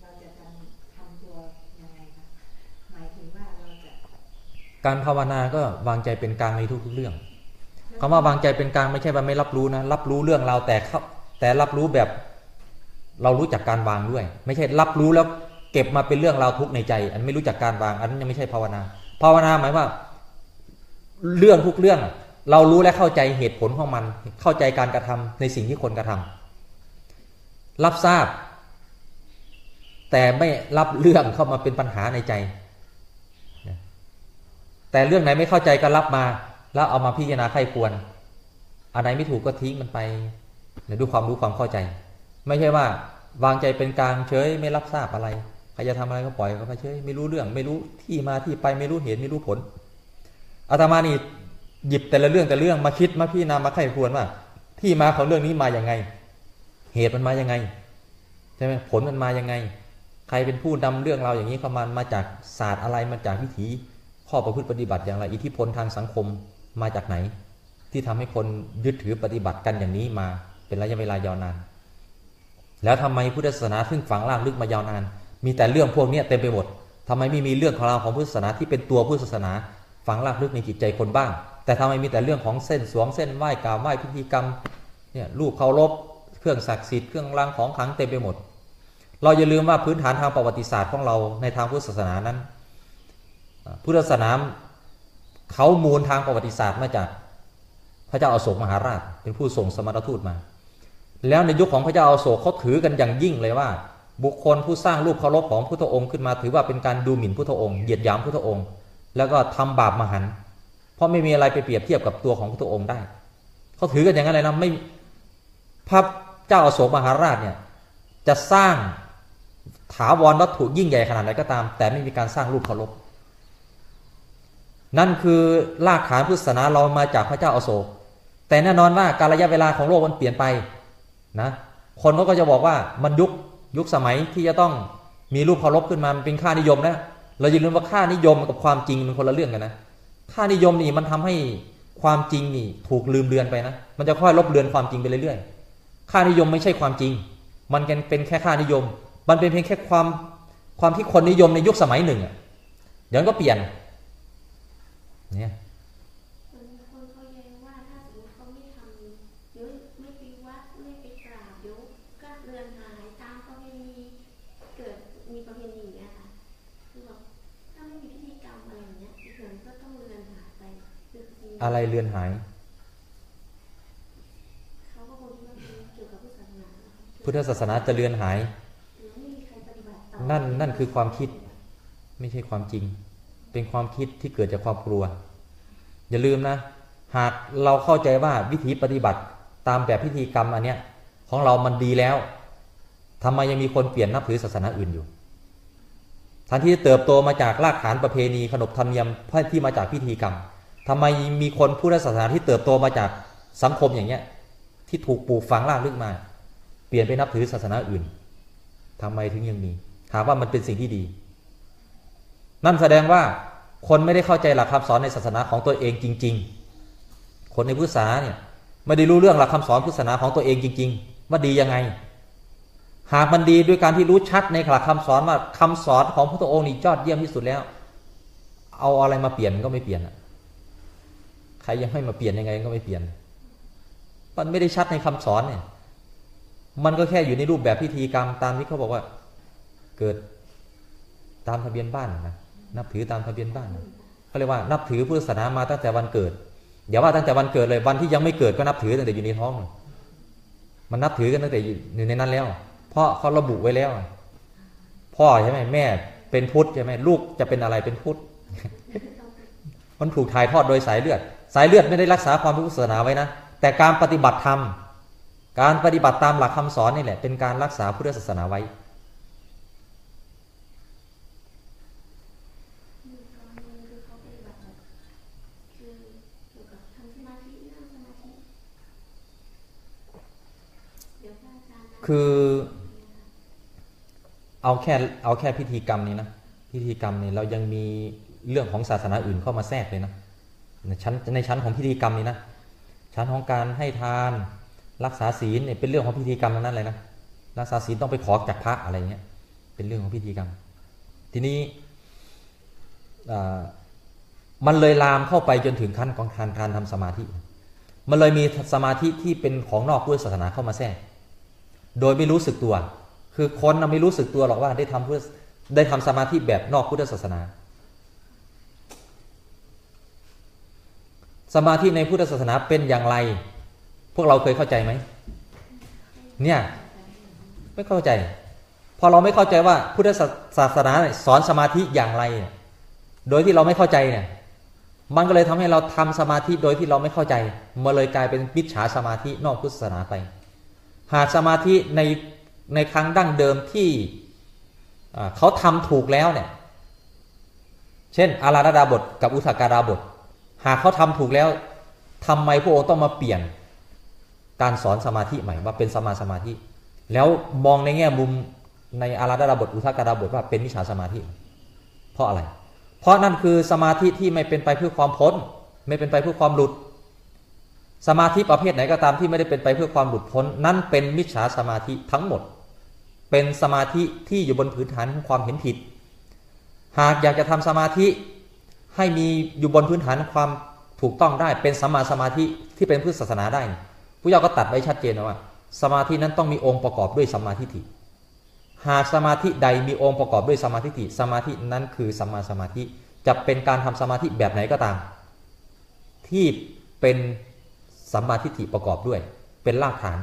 เราจะทำทำตัวยังไงคะหมายถึงว่าเราจะ การภาวนาก็วางใจเป็นกลางในทุกๆเรื่องคำว่าวางใจเป็นกลางไม่ใช่ว่าไม่รับรู้นะรับรู้เรื่องเราแต่เขาแต่รับรู้แบบเรารู้จักการวางด้วย ไม่ใช่รับรู้แล้วเก็บมาเป็นเรื่องเราวทุกในใจ อันไม่รู้จักการวาง อันนั้นยังไม่ใช่ภาวนา ภาวนาหมายว่า เรื่องทุกเรื่อง เรารู้และเข้าใจเหตุผลของมัน เข้าใจการกระทำในสิ่งที่คนกระทำรับทราบ แต่ไม่รับเรื่องเข้ามาเป็นปัญหาในใจ แต่เรื่องไหนไม่เข้าใจก็รับมา แล้วเอามาพิจารณาไข้ควรอันไหนไม่ถูกก็ทิ้งมันไปเดี๋ยวดูความรู้ความเข้าใจ ไม่ใช่ว่าวางใจเป็นกลางเฉยไม่รับทราบอะไรใครจะทำอะไรก็ปล่อยเขาไปเฉยไม่รู้เรื่อง ไม่รู้ที่มาที่ไปไม่รู้เหตุไม่รู้ผลอาตมานี่หยิบแต่ละเรื่องแต่เรื่องมาคิดมาพิจารณามาไข้ควรว่า ที่มาของเรื่องนี้มาอย่างไง เหตุมันมาอย่างไงใช่ไหมผลมันมาอย่างไง ใครเป็นผู้นำเรื่องเราอย่างนี้เข้ามามาจากศาสตร์อะไรมาจากวิถี ข้อประพฤติปฏิบัติอย่างไรอิทธิพลทางสังคมมาจากไหน ที่ทำให้คนยึดถือปฏิบัติกันอย่างนี้มาเป็นระยะเวลายาวนาน แล้วทำไมพุทธศาสนาซึ่งฝังรากลึกมายาวนาน มีแต่เรื่องพวกนี้เต็มไปหมดทำไมไม่มีเรื่องของเราวของพุทธศาสนาที่เป็นตัวพุทธศาสนาฝังรากลึกในจิตใจคนบ้าง แต่ทำไมมีแต่เรื่องของเส้นสวงเส้นไหว้กราบไหว้พิธีกรรมเนี่ยรูปเคารพเครื่องศักดิ์สิทธิ์เครื่องรางของขลังเต็มไปหมด เราอย่าลืมว่าพื้นฐานทางประวัติศาสตร์ของเราในทางพุทธศาสนานั้น พุทธศาสนาเขามูลทางประวัติศาสตร์มาจากพระเจ้าอาโศกมหาราช เป็นผู้ส่งสมรทูตมา แล้วในยุคของพระเจ้าอาโศกเขาถือกันอย่างยิ่งเลยว่า บุคคลผู้สร้างรูปเคารพของพุทธองค์ขึ้นมา ถือว่าเป็นการดูหมิ่นพุทธองค์เหยียดหยามพุทธองค์ แล้วก็ทำบาปมหันเพราะไม่มีอะไรไปเปรียบเทียบกับตัวของพุทธองค์ได้เขาถือกันอย่างนั้นเลยนะไม่พระเจ้าอาโศกมหาราชเนี่ยจะสร้างถาวรวัตถุยิ่งใหญ่ขนาดไหนก็ตาม แต่ไม่มีการสร้างรูปเคารพ นั่นคือรากฐานพุทธศาสนาเรามาจากพระเจ้าอาโศก แต่แน่นอนว่าการระยะเวลาของโลกมันเปลี่ยนไปนะคนเขาก็จะบอกว่ามันยุคยุคสมัยที่จะต้องมีรูปเคารพขึ้นมามันเป็นค่านิยมนะเราอย่าลืมว่าค่านิยมกับความจริงมันคนละเรื่องกันนะค่านิยมนี่มันทำให้ความจริงนี่ถูกลืมเลือนไปนะมันจะค่อยลบเลือนความจริงไปเรื่อยๆ ค่านิยมไม่ใช่ความจริง มันเป็นแค่ค่านิยม มันเป็นเพียงแค่ความความที่คนนิยมในยุคสมัยหนึ่งอะเดี๋ยวนก็เปลี่ยน เนี่ยคนคนเขาแย้งว่าถ้าสมมติเขาไม่ทำเดี๋ยวไม่ไปวัดไม่ไปกราบเดี๋ยวก็เรือนหายตามประเพณีเกิดมีประเพณีอย่างเงี้ยค่ะคือแบบถ้าไม่มีพิธีกรรมอะไรอย่างเงี้ยเดี๋ยวมันก็ต้องเรือนหายไปคือจริงๆอะไรเลือนหายเขาก็คงคิดว่าเป็นเกี่ยวกับพุทธศาสนานะคะพุทธศาสนาจะเลือนหายหรือไม่มีใครปฏิบัติต่อนั่นนั่นคือความคิดไม่ใช่ความจริง เป็นความคิดที่เกิดจากความกลัว อย่าลืมนะ หากเราเข้าใจว่าวิธีปฏิบัติตามแบบพิธีกรรมอันเนี้ยของเรามันดีแล้วทำไมยังมีคนเปลี่ยนนับถือศาสนาอื่นอยู่ทันที่เติบโตมาจากรากฐานประเพณีขนบธรรมเนียมที่มาจากพิธีกรรมทำไมมีคนพุทธศาสนาที่เติบโตมาจากสังคมอย่างเนี้ย ที่ถูกปลูกฝังรากลึกมา เปลี่ยนไปนับถือศาสนาอื่นทำไมถึงยังมีถามว่ามันเป็นสิ่งที่ดี นั่นแสดงว่าคนไม่ได้เข้าใจหลักคำสอนในศาสนาของตัวเองจริง ๆ คนในพุทธศาสนาเนี่ยไม่ได้รู้เรื่องหลักคำสอนพุทธศาสนาของตัวเองจริง ๆ ว่าดียังไง หากมันดีด้วยการที่รู้ชัดในหลักคำสอนว่าคำสอนของพระองค์นี่ยอดเยี่ยมที่สุดแล้ว เอาอะไรมาเปลี่ยนก็ไม่เปลี่ยนใครยังให้มาเปลี่ยนยังไงก็ไม่เปลี่ยน มันไม่ได้ชัดในคำสอนเนี่ย มันก็แค่อยู่ในรูปแบบพิธีกรรมตามที่เขาบอกว่า เกิดตามทะเบียนบ้านนะ นับถือตามทะเบียนบ้านเขาเรียกว่านับถือพุทธศาสนามาตั้งแต่วันเกิดอย่าว่าตั้งแต่วันเกิดเลยวันที่ยังไม่เกิดก็นับถือตั้งแต่อยู่ในท้อง มันนับถือกันตั้งแต่อยู่ในนั้นแล้ว เพราะเขาระบุไว้แล้ว พ่อใช่ไหมแม่เป็นพุทธใช่ไหมลูกจะเป็นอะไรเป็นพุทธมันถูกถ่ายทอดโดยสายเลือด สายเลือดไม่ได้รักษาความเป็นพุทธศาสนาไว้นะแต่การปฏิบัติธรรมการปฏิบัติตามหลักคำสอนนี่แหละ เป็นการรักษาพุทธศาสนาไว้ มีกรณีคือเขาปฏิบัติแบบคือเกี่ยวกับทำสมาธินั่งสมาธิเดี๋ยวพระอาจารย์นะ คือ เอาแค่เอาแค่พิธีกรรมนี้นะพิธีกรรมนี่เรายังมีเรื่องของศาสนาอื่นเข้ามาแทรกเลยนะในชั้นในชั้นของพิธีกรรมนี้นะชั้นของการให้ทานรักษาศีลเนี่ยเป็นเรื่องของพิธีกรรมทั้งนั้นเลยนะรักษาศีลต้องไปขอจากพระอะไรเงี้ยเป็นเรื่องของพิธีกรรม ทีนี้มันเลยลามเข้าไปจนถึงขั้นของการการทำสมาธิ มันเลยมีสมาธิที่เป็นของนอกพุทธศาสนาเข้ามาแทรก โดยไม่รู้สึกตัว คือคนนะไม่รู้สึกตัวหรอกว่าได้ทำพุทธได้ทำสมาธิแบบนอกพุทธศาสนา สมาธิในพุทธศาสนาเป็นอย่างไร พวกเราเคยเข้าใจไหมเนี่ยไม่เข้าใจ พอเราไม่เข้าใจว่าพุทธศาสนาสอนสมาธิอย่างไร โดยที่เราไม่เข้าใจเนี่ยมันก็เลยทำให้เราทำสมาธิโดยที่เราไม่เข้าใจมาเลยกลายเป็นมิจฉาสมาธินอกพุทธศาสนาไป หากสมาธิในในครั้งดั้งเดิมที่เขาทำถูกแล้วเนี่ย เช่น อาราธดาบทกับอุทกาดาบท หากเขาทำถูกแล้วทำไมพระองค์ต้องมาเปลี่ยน การสอนสมาธิใหม่ว่าเป็นสมาสมาธิ แล้วมองในแง่มุมในอาราธดาบทอุทกาดาบทว่าเป็นมิจฉาสมาธิ เพราะอะไร เพราะนั่นคือสมาธิที่ไม่เป็นไปเพื่อความพ้น ไม่เป็นไปเพื่อความหลุด สมาธิประเภทไหนก็ตามที่ไม่ได้เป็นไปเพื่อความหลุดพ้น นั่นเป็นมิจฉาสมาธิทั้งหมด เป็นสมาธิที่อยู่บนพื้นฐานของความเห็นผิด หากอยากจะทำสมาธิให้มีอยู่บนพื้นฐานความถูกต้องได้เป็นสัมมาสมาธิที่เป็นพุทธศาสนาได้ผู้เจ้าก็ตัดไว้ชัดเจนว่า สมาธินั้นต้องมีองค์ประกอบด้วยสัมมาทิฏฐิหากสมาธิใดมีองค์ประกอบด้วยสัมมาทิฏฐิสมาธินั้นคือสัมมาสมาธิจะเป็นการทำสมาธิแบบไหนก็ตาม ที่เป็น สัมมาทิฏฐิประกอบด้วย เป็นรากฐาน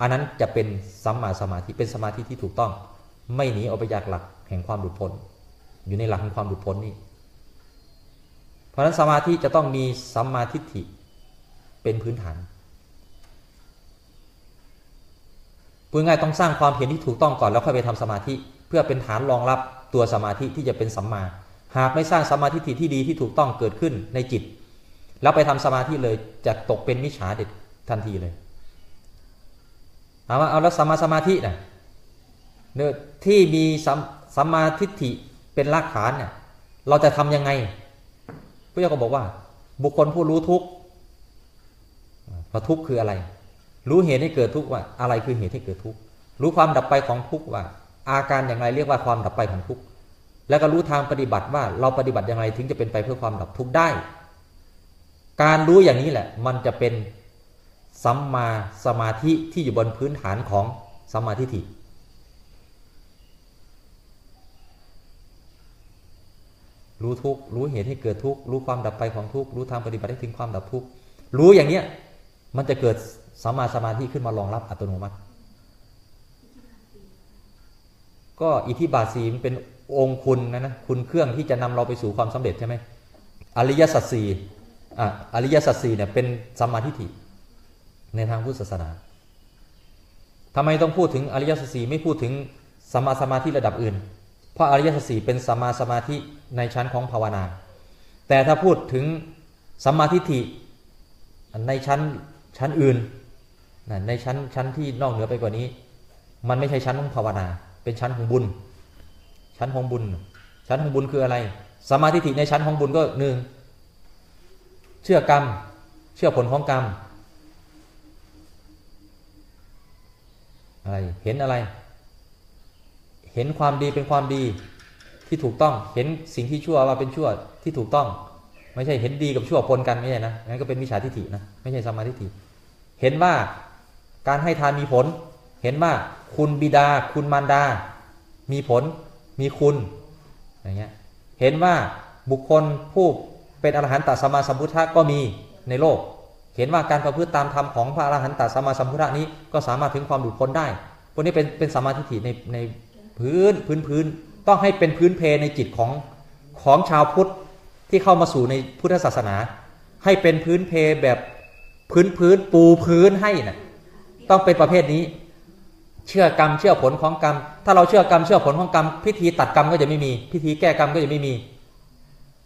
อันนั้นจะเป็นสัมมาสมาธิเป็นสมาธิที่ถูกต้อง ไม่หนีออกไปจากหลักแห่งความหลุดพ้น อยู่ในหลักแห่งความหลุดพ้นนี่เพราะฉะนั้นสมาธิจะต้องมีสัมมาทิฏฐิเป็นพื้นฐานพูดง่ายต้องสร้างความเห็นที่ถูกต้องก่อนแล้วค่อยไปทำสมาธิ เพื่อเป็นฐานรองรับตัวสมาธิที่จะเป็นสัมมา หากไม่สร้างสมาธิที่ดีที่ถูกต้องเกิดขึ้นในจิต แล้วไปทำสมาธิเลยจะตกเป็นมิจฉาเด็ดทันทีเลยถามว่าเอาแล้วสัมมาสมาธินะเนี่ยที่มีสัมสัมาทิฏฐิเป็นรากฐานเนี่ยเราจะทำยังไงพระเจ้าก็บอกว่า บุคคลผู้รู้ทุกข์เพราทุกข์คืออะไร รู้เหตุให้เกิดทุกข์ว่า อะไรคือเหตุให้เกิดทุกข์รู้ความดับไปของทุกข์ว่า อาการอย่างไรเรียกว่าความดับไปของทุกข์แล้วก็รู้ทางปฏิบัติว่าเราปฏิบัติอย่างไรถึงจะเป็นไปเพื่อความดับทุกข์ได้ การรู้อย่างนี้แหละ มันจะเป็นสัมมาสมาธิที่อยู่บนพื้นฐานของสัมมาทิฏฐิรู้ทุกรู้เหตุให้เกิดทุกข์รู้ความดับไปของทุกข์รู้ทางปฏิบัติให้ถึงความดับทุกข์รู้อย่างเนี้ยมันจะเกิดสัมมาสมาธิขึ้นมารองรับอัตโนมัติ ก็อิทธิบาทสีมันเป็นองค์คุณนะนะคุณเครื่องที่จะนำเราไปสู่ความสำเร็จใช่ไหมอริยสัจสี่ อะอริยสัจสี่เนี่ยเป็นสัมมาทิฏฐิในทางพุทธศาสนาทำไมต้องพูดถึงอริยสัจสี่ไม่พูดถึงสัมมาสมาธิระดับอื่น เพราะอริยสัจสี่เป็นสัมมาสมาธิในชั้นของภาวนา แต่ถ้าพูดถึงสัมมาทิฏฐิในชั้นชั้นอื่นในชั้นชั้นที่นอกเหนือไปกว่านี้ มันไม่ใช่ชั้นของภาวนา เป็นชั้นของบุญ ชั้นของบุญ ชั้นของบุญคืออะไรสมาธิฏฐิในชั้นของบุญก็หนึ่ง เชื่อกรรม เชื่อผลของกรรม อะไร เห็นอะไร เห็นความดีเป็นความดีที่ถูกต้อง เห็นสิ่งที่ชั่วว่าเป็นชั่วที่ถูกต้อง ไม่ใช่เห็นดีกับชั่วปนกันไม่ใช่นะงั้นก็เป็นมิจฉาทิฏฐินะ ไม่ใช่สมมาทิฏฐิ เห็นว่าการให้ทานมีผล เห็นว่าคุณบิดา คุณมารดา มีผล มีคุณ อย่างเงี้ย เห็นว่าบุคคลผู้ เป็นอรหันตสัมมาสัมพุทธะก็มีในโลก เห็นว่าการประพฤติตามธรรมของพระอรหันตสัมมาสัมพุทธะนี้ก็สามารถถึงความหลุดพ้นได้พวกนี้เป็นเป็นสมมาทิฏฐิในในพื้นพื้นพื้นต้องให้เป็นพื้นเพในจิตของของชาวพุทธที่เข้ามาสู่ในพุทธศาสนา ให้เป็นพื้นเพแบบพื้นพื้นปูพื้นให้น่ะต้องเป็นประเภทนี้ เชื่อกรรมเชื่อผลของกรรม ถ้าเราเชื่อกรรมเชื่อผลของกรรมพิธีตัดกรรมก็จะไม่มี พิธีแก้กรรมก็จะไม่มี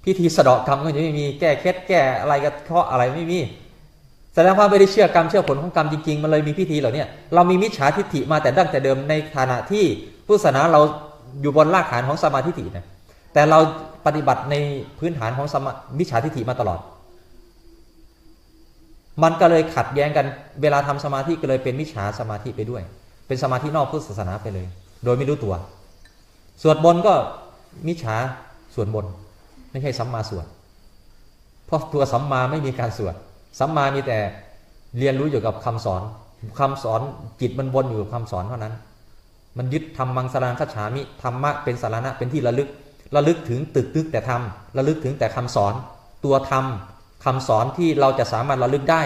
พิธีสะเดาะกรรมก็จะไม่มีแก้เคล็ดแก้อะไรก็เคราะห์อะไรไม่มีแสดงว่าไม่ได้เชื่อกรรมเชื่อผลของกรรมจริงๆ มันเลยมีพิธีเหล่านี้เรามีมิจฉาทิฏฐิมาแต่ดั้งแต่เดิมในฐานะที่พุทธศาสนาเราอยู่บนรากฐานของสมาธิฏฐินะแต่เราปฏิบัติในพื้นฐานของสมามิจฉาทิฏฐิมาตลอด มันก็เลยขัดแย้งกันเวลาทำสมาธิก็เลยเป็นมิจฉาสมาธิไปด้วย เป็นสมาธินอกพุทธศาสนาไปเลย โดยไม่รู้ตัว สวดบนก็มิจฉาสวดบน ไม่ใช่สัมมาสวดเพราะตัวสัมมาไม่มีการสวดสัมมามีแต่เรียนรู้อยู่กับคำสอนคำสอนจิตมันวนอยู่กับคำสอนเท่านั้น มันยึดธรรมังสารนังคัจฉามิธรรมะเป็นสารณะเป็นที่ระลึกระลึกถึงตึกตึกแต่ธรรมระลึกถึงแต่คำสอน ตัวธรรมคำสอนที่เราจะสามารถระลึกได้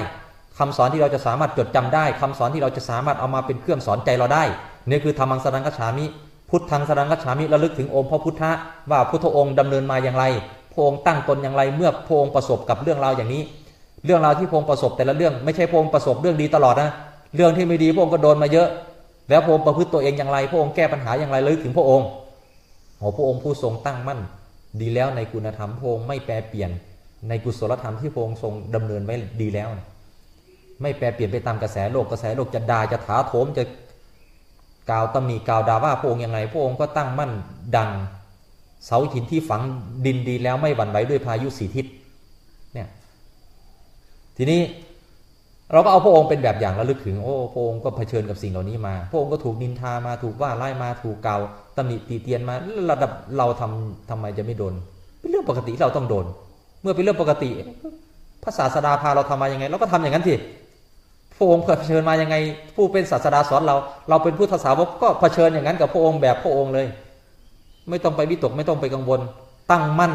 คำสอนที่เราจะสามารถจดจำได้คำสอนที่เราจะสามารถเอามาเป็นเครื่องสอนใจเราได้นี่คือธรรมังสารนังคัจฉามิพุทธังสารนังคัจฉามิระลึกถึงองค์พระพุทธะว่าพุทธองค์ดำเนินมาอย่างไร งค์ตั้งตนอย่างไร เมื่อพระองค์ประสบกับเรื่องราวอย่างนี้ เรื่องราวที่พระองค์ประสบแต่ละเรื่อง ไม่ใช่พระองค์ประสบเรื่องดีตลอดนะเรื่องที่ไม่ดีพระองค์ก็โดนมาเยอะ แล้วพระองค์ประพฤติตัวเองอย่างไร พระองค์แก้ปัญหาอย่างไรเลยถึงพระองค์โอ้พระองค์ผู้ทรงตั้งมั่น ดีแล้วในคุณธรรมพระองค์ไม่แปรเปลี่ยนในกุศลธรรมที่พระองค์ทรงดำเนินไว้ดีแล้ว ไม่แปรเปลี่ยนไปตามกระแสโลกกระแสโลกจะด่าจะถาโถมจะกล่าวตำหนิกล่าวด่าว่าพระองค์ยังไง พระองค์ก็ตั้งมั่นดัง เสาหินที่ฝังดินดีแล้วไม่หวั่นไหวด้วยพายุสีทิศเนี่ยทีนี้เราก็เอาพระองค์เป็นแบบอย่างระลึกถึงโอ้พระองค์ก็เผชิญกับสิ่งเหล่านี้มา พระองค์ก็ถูกนินทามาถูกว่าไล่มาถูกเกาตำหนิตีเตียนมาระดับเราทำทำไมจะไม่โดน เป็นเรื่องปกติเราต้องโดน เมื่อเป็นเรื่องปกติพระศาสดาพาเราทำมายังไงเราก็ทำอย่างนั้นสิพระองค์เผชิญมายังไง ผู้เป็นศาสดาสอนเรา เราเป็นผู้ทศาวกก็เผชิญอย่างนั้นกับพระองค์แบบพระองค์เลย ไม่ต้องไปวิตกไม่ต้องไปกังวล ตั้งมั่น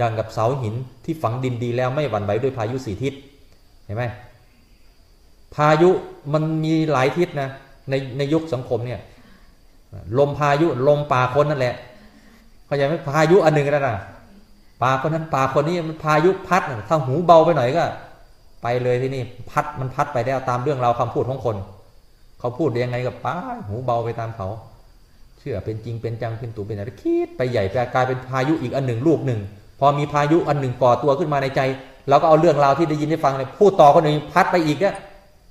ดังกับเสาหินที่ฝังดินดีแล้วไม่หวั่นไหวด้วยพายุสี่ทิศเห็นไหมพายุมันมีหลายทิศนะในในยุคสังคมเนี่ยลมพายุลมป่าคนนั่นแหละเข้าใจไหมพายุอันหนึ่งนั่นนะป่าคนนั้นป่าคนนี้มันพายุพัดถ้าหูเบาไปหน่อยก็ ไปเลยที่นี่พัดมันพัดไปแล้วตามเรื่องราวคำพูดของคน เขาพูดยังไงก็ป้าหูเบาไปตามเขา เชื่อเป็นจริงเป็นจังเป็นตัวเป็นอะไรคิดไปใหญ่ไปกลายเป็นพายุอีกอันหนึ่งลูกหนึ่ง พอมีพายุอันหนึ่งก่อตัวขึ้นมาในใจเราก็เอาเรื่องราวที่ได้ยินได้ฟังเนี่ยพูดต่อคนอื่นพัดไปอีกอะ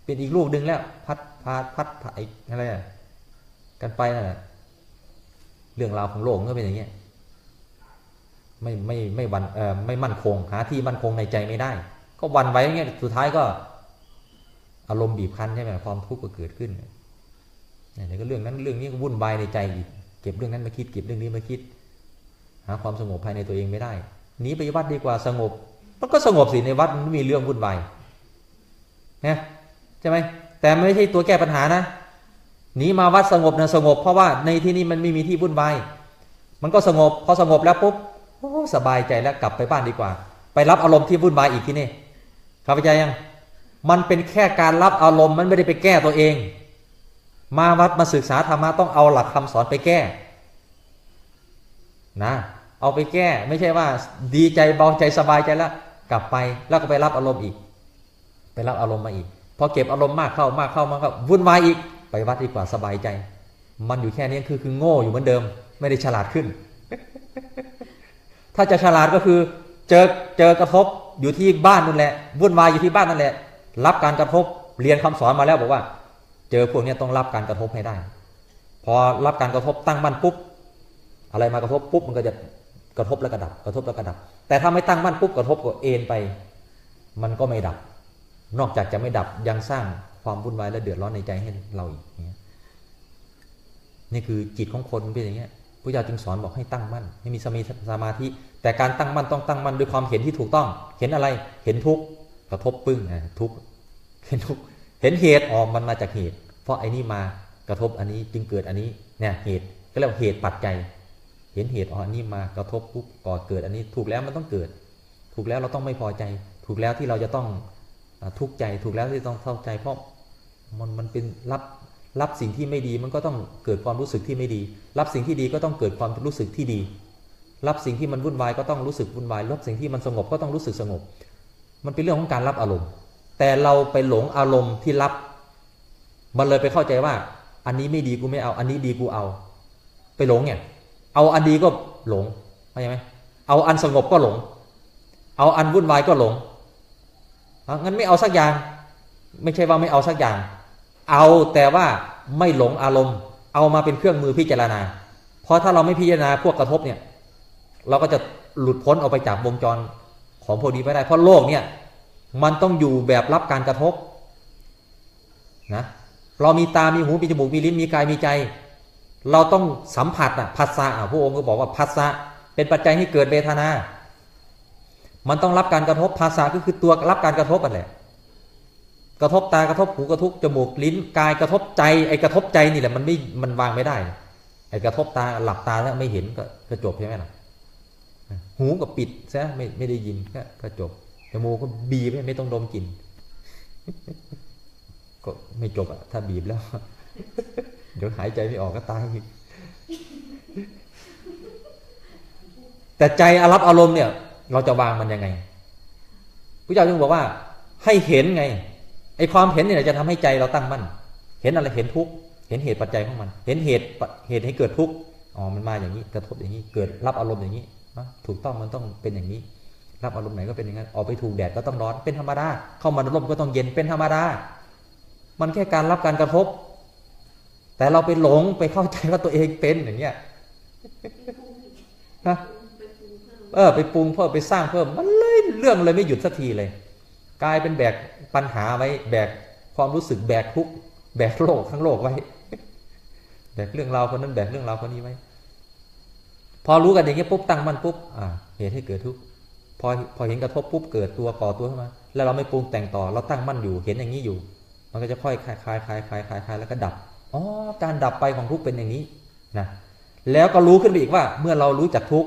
เป็นอีกลูกหนึ่งแล้ว พัดพัดพัดพัดอีกอะไรกันไปนั่นแหละเรื่องราวของโลกก็เป็นอย่างเงี้ยไม่ไม่ไม่วันเอ่อไม่มั่นคงหาที่มั่นคงในใจไม่ได้ ก็วันไว้เงี้ยสุดท้ายก็ อารมณ์บีบคั้นใช่ไหมความทุกข์ก็เกิดขึ้น เนี่ยก็เรื่องนั้นเรื่องนี้ก็วุ่นวายในใจอีกเก็บเรื่องนั้นมาคิดเก็บเรื่องนี้มาคิด หาความสงบภายในตัวเองไม่ได้หนีไปวัดดีกว่าสงบ มันก็สงบสิในวัดมันไม่มีเรื่องวุ่นวายนะใช่ไหมแต่ไม่ใช่ตัวแก้ปัญหานะหนีมาวัดสงบนะสงบ เพราะว่าในที่นี้มันไม่มีที่วุ่นวายมันก็สงบพอสงบแล้วปุ๊บโอ้สบายใจแล้วกลับไปบ้านดีกว่า ไปรับอารมณ์ที่วุ่นวายอีกที่นี่เข้าใจยัง มันเป็นแค่การรับอารมณ์มันไม่ได้ไปแก้ตัวเอง มาวัดมาศึกษาธรรมะต้องเอาหลักคำสอนไปแก้ นะ เอาไปแก้ไม่ใช่ว่า ดีใจเบาใจสบายใจแล้วกลับไปแล้วก็ไปรับอารมณ์อีก ไปรับอารมณ์มาอีกพอเก็บอารมณ์มากเข้ามากเข้ามากเข้าวุ่นวายอีกไปวัดดีกว่าสบายใจ มันอยู่แค่นี้คือคือโง่อยู่เหมือนเดิม ไม่ได้ฉลาดขึ้น ถ้าจะฉลาดก็คือ เจอเจอกระทบอยู่ที่บ้านนั่นแหละวุ่นวายอยู่ที่บ้านนั่นแหละ รับการกระทบเรียนคำสอนมาแล้วบอกว่า เจอพวกนี้ต้องรับการกระทบให้ได้ พอรับการกระทบตั้งมั่นปุ๊บ อะไรมากระทบปุ๊บมันก็จะกระทบแล้วกระดับ กระทบแล้วกระดับ แต่ถ้าไม่ตั้งมั่นปุ๊บกระทบก็เอ็นไป มันก็ไม่ดับ นอกจากจะไม่ดับยังสร้างความวุ่นวายและเดือดร้อนในใจให้เราอีกนี่คือจิตของคนเป็นอย่างเงี้ยพระเจ้าจึงสอนบอกให้ตั้งมั่นให้มีสมาธิสมาธิ แต่การตั้งมั่นต้องตั้งมั่นด้วยความเห็นที่ถูกต้อง เห็นอะไรเห็นทุกข์กระทบปึ้งอะทุกข์เห็นทุกข์ เห็นเหตุอ๋อมันมาจากเหตุ เพราะไอ้นี่มากระทบอันนี้จึงเกิดอันนี้เนี่ยเหตุก็เรียกว่าเหตุปัจจัย เห็นเหตุอ๋ออันนี้มากระทบปุ๊บก่อเกิดอันนี้ถูกแล้วมันต้องเกิด ถูกแล้วเราต้องไม่พอใจ ถูกแล้วที่เราจะต้องอทุกข์ใจถูกแล้วที่ต้องเศร้าใจ เพราะมันมันเป็นรับรับสิ่งที่ไม่ดีมันก็ต้องเกิดความรู้สึกที่ไม่ดี รับสิ่งที่ดีก็ต้องเกิดความรู้สึกที่ดี รับสิ่งที่มันวุ่นวายก็ต้องรู้สึกวุ่นวายรับสิ่งที่มันสงบก็ต้องรู้สึกสงบ มันเป็นเรื่องของการรับอารมณ์ แต่เราไปหลงอารมณ์ที่รับ มันเลยไปเข้าใจว่า อันนี้ไม่ดีกูไม่เอา อันนี้ดีกูเอา ไปหลงเนี่ย เอาอันดีก็หลงเข้าใจไหมเอาอันสงบก็หลง เอาอันวุ่นวายก็หลงงั้นไม่เอาสักอย่าง ไม่ใช่ว่าไม่เอาสักอย่าง เอาแต่ว่าไม่หลงอารมณ์ เอามาเป็นเครื่องมือพิจารณา เพราะถ้าเราไม่พิจารณาพวกกระทบเนี่ย เราก็จะหลุดพ้นออกไปจากวงจรของพวกนี้ไม่ได้ เพราะโลกเนี่ย มันต้องอยู่แบบรับการกระทบนะเรามีตา มีหู มีจมูก มีลิ้น มีกาย มีใจ เราต้องสัมผัสอะภาษาอะพระองค์ก็บอกว่าภาษาเป็นปัจจัยให้เกิดเวทนา มันต้องรับการกระทบภาษาก็คือตัวรับการกระทบอะแหละ กระทบตากระทบหูกระทบจมูกลิ้นกายกระทบใจไอ้กระทบใจนี่แหละมันไม่มันวางไม่ได้ไอ้กระทบตาหลับตาแล้วไม่เห็นก็ก็จบใช่ไหมล่ะหูก็ปิดซะไม่ไม่ได้ยินก็ก็จบ จมูกก็บีบไม่ต้องดมกลิ่นก็ไม่จบอะถ้าบีบแล้ว เดี๋ยวหายใจไม่ออกก็ตายอีกแต่ใจอารับอารมณ์เนี่ย เราจะวางมันยังไงพระเจ้าจึงบอกว่า ให้เห็นไงไอความเห็นเนี่ยจะทำให้ใจเราตั้งมั่นเห็นอะไรเห็นทุกเห็นเหตุปัจจัยของมัน เห็นเหตุเหตุให้เกิดทุกข์อ๋อมันมาอย่างนี้ กระทบอย่างนี้ เกิดรับอารมณ์อย่างนี้ถูกต้องมันต้องเป็นอย่างนี้ รับอารมณ์ไหนก็เป็นอย่างนั้นออกไปถูกแดดก็ต้องร้อนเป็นธรรมดาเข้ามาในร่มก็ต้องเย็นเป็นธรรมดา มันแค่การรับการกระทบ แต่เราไปหลงไปเข้าใจว่าตัวเองเป็นอย่างเงี้ยนะเออไปปรุงเพิ่มไปสร้างเพิ่มมันเลยเรื่องเลยไม่หยุดสักทีเลย กลายเป็นแบกปัญหาไว้แบกความรู้สึกแบกทุกแบกโลกทั้งโลกไว้แบกเรื่องราวคนนั้นแบกเรื่องราวคนนี้ไว้ พอรู้กันอย่างเงี้ยปุ๊บตั้งมันปุ๊บอ่าเหตุให้เกิดทุกข์ พอพอเห็นกระทบปุ๊บเกิดตัวก่อตัวขึ้นมา แล้วเราไม่ปรุงแต่งต่อเราตั้งมั่นอยู่เห็นอย่างนี้อยู่ มันก็จะค่อยคลายคลายคลายคลายคลายคลายแล้วก็ดับอ๋อการดับไปของทุกเป็นอย่างนี้นะแล้วก็รู้ขึ้นไปอีกว่า เมื่อเรารู้จักทุก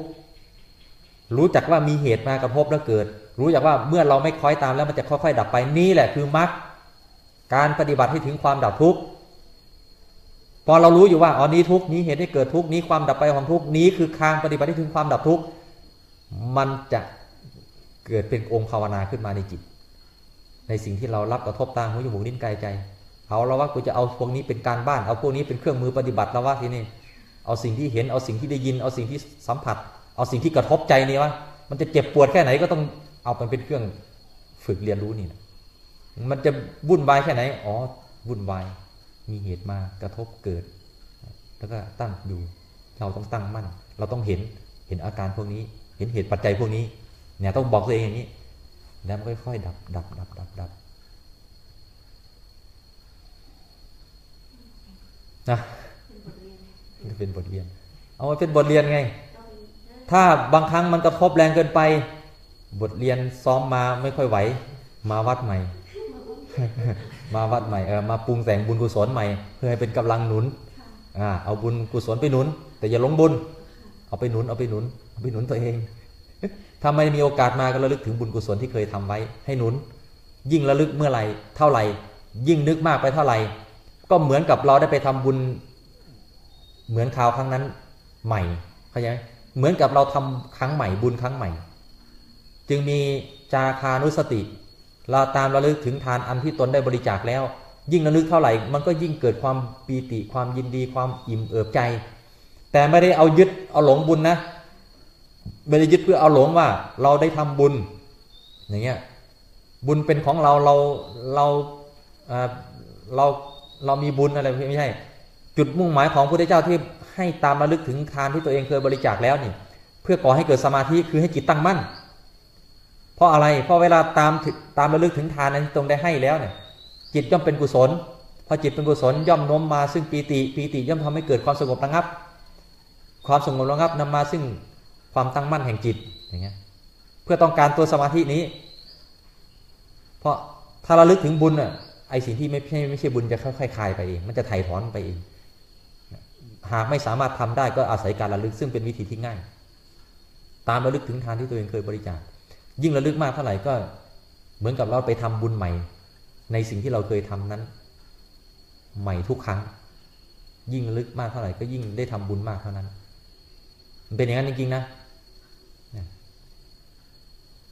รู้จักว่ามีเหตุมากระทบแล้วเกิด รู้จักว่าเมื่อเราไม่คล้อยตามแล้วมันจะค่อยๆ ดับไปนี่แหละคือมรรคการปฏิบัติให้ถึงความดับทุกข์พอเรารู้อยู่ว่าอ๋อนี้ทุกนี้เหตุให้เกิดทุกนี้ความดับไปของทุกนี้คือทางปฏิบัติให้ถึงความดับทุกมันจะ เกิดเป็นองค์ภาวนาขึ้นมาในจิต ในสิ่งที่เรารับกระทบตาหูจมูกลิ้นกายใจ เอาแล้วว่ากูจะเอาพวกนี้เป็นการบ้านเอาพวกนี้เป็นเครื่องมือปฏิบัติแล้วว่าทีนี้เอาสิ่งที่เห็นเอาสิ่งที่ได้ยินเอาสิ่งที่สัมผัส เอาสิ่งที่กระทบใจนี่วะมันจะเจ็บปวดแค่ไหนก็ต้องเอาไปเป็นเครื่องฝึกเรียนรู้นี่นะมันจะวุ่นวายแค่ไหนอ๋อวุ่นวายมีเหตุมากระทบเกิด แล้วก็ตั้งอยู่เราต้องตั้งมั่น เราต้องเห็นเห็นอาการพวกนี้ เห็นเหตุปัจจัยพวกนี้ เนี่ยต้องบอกตัวเองอย่างนี้ แล้วมันค่อยๆดับดับดับดับดับนะเป็นบทเรียนเป็นบทเรียน เอามาเป็นบทเรียนไง ถ้าบางครั้งมันกระทบแรงเกินไป บทเรียนซ้อมมาไม่ค่อยไหว มาวัดใหม่ มาวัดใหม่เออมาปรุงแต่งบุญกุศลใหม่ เพื่อให้เป็นกำลังหนุนอ่าเอาบุญกุศลไปหนุน แต่อย่าลงบุญ เอาไปหนุนเอาไปหนุนเอาไปหนุนตัวเอง ถ้าไม่มีโอกาสมาก็ระลึกถึงบุญกุศลที่เคยทำไว้ให้หนุน ยิ่งระลึกเมื่อไหร่เท่าไหร่ ยิ่งนึกมากไปเท่าไหร่ ก็เหมือนกับเราได้ไปทำบุญ เหมือนคราวครั้งนั้นใหม่เข้าใจไหมเหมือนกับเราทำครั้งใหม่บุญครั้งใหม่ จึงมีจาคานุสติ เราตามระลึกถึงทานอันที่ตนได้บริจาคแล้ว ยิ่งระลึกเท่าไหร่ มันก็ยิ่งเกิดความปีติความยินดีความอิ่มเอิบใจ แต่ไม่ได้เอายึดเอาหลงบุญนะ ไม่ได้ยึดเพื่อเอาหลงว่า เราได้ทำบุญ อย่างเงี้ยบุญเป็นของเราเราเราเราเรามีบุญอะไรไม่ใช่ จุดมุ่งหมายของพระพุทธเจ้าที่ให้ตามระลึกถึงทานที่ตัวเองเคยบริจาคแล้วนี่ เพื่อก่อให้เกิดสมาธิคือให้จิตตั้งมั่น เพราะอะไรเพราะเวลาตามตามระลึกถึงทานนั้นที่ตรงได้ให้แล้วเนี่ย จิตย่อมเป็นกุศลพอจิตเป็นกุศลย่อมโน้มมาซึ่งปีติปีติย่อมทำให้เกิดความสงบระงับ ความสงบระงับนำมาซึ่ง ความตั้งมั่นแห่งจิตอย่างเงี้ยเพื่อต้องการตัวสมาธินี้ เพราะถ้าราลึกถึงบุญอะไอสิ่งที่ไม่ใช่ไม่ใช่บุญจะค่อยๆคลายไปเองมันจะถ่ายถอนไปเองหากไม่สามารถทำได้ก็อาศัยการระลึกซึ่งเป็นวิธีที่ง่าย ตามระลึกถึงทานที่ตัวเองเคยบริจาคยิ่งระลึกมากเท่าไหร่ก็เหมือนกับเราไปทำบุญใหม่ ในสิ่งที่เราเคยทำนั้น ใหม่ทุกครั้ง ยิ่งระลึกมากเท่าไหร่ก็ยิ่งได้ทำบุญมากเท่านั้นมันเป็นอย่างนั้นจริงๆนะ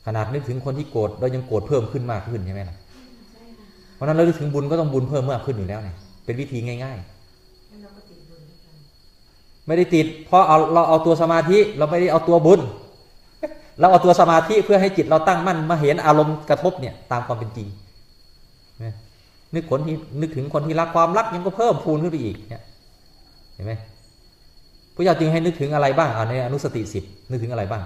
ขนาดนึกถึงคนที่โกรธเรายังโกรธเพิ่มขึ้นมากขึ้นใช่ไหมล่ะเพราะนั้นเราถึงบุญก็ต้องบุญเพิ่มมากขึ้นอยู่แล้วเนี่ยเป็นวิธีง่าย ๆ ไม่ได้ติด เพราะเอาเราเอาตัวสมาธิเราไม่ได้เอาตัวบุญ เราเอาตัวสมาธิเพื่อให้จิตเราตั้งมั่นมาเห็นอารมณ์กระทบเนี่ยตามความเป็นจริงนะนึกคนที่นึกถึงคนที่รักความรักยังก็เพิ่มพูนขึ้นไปอีกเนี่ยเห็นไหมพระเจ้าจึงให้นึกถึงอะไรบ้างอ่าในอนุสติสิบนึกถึงอะไรบ้าง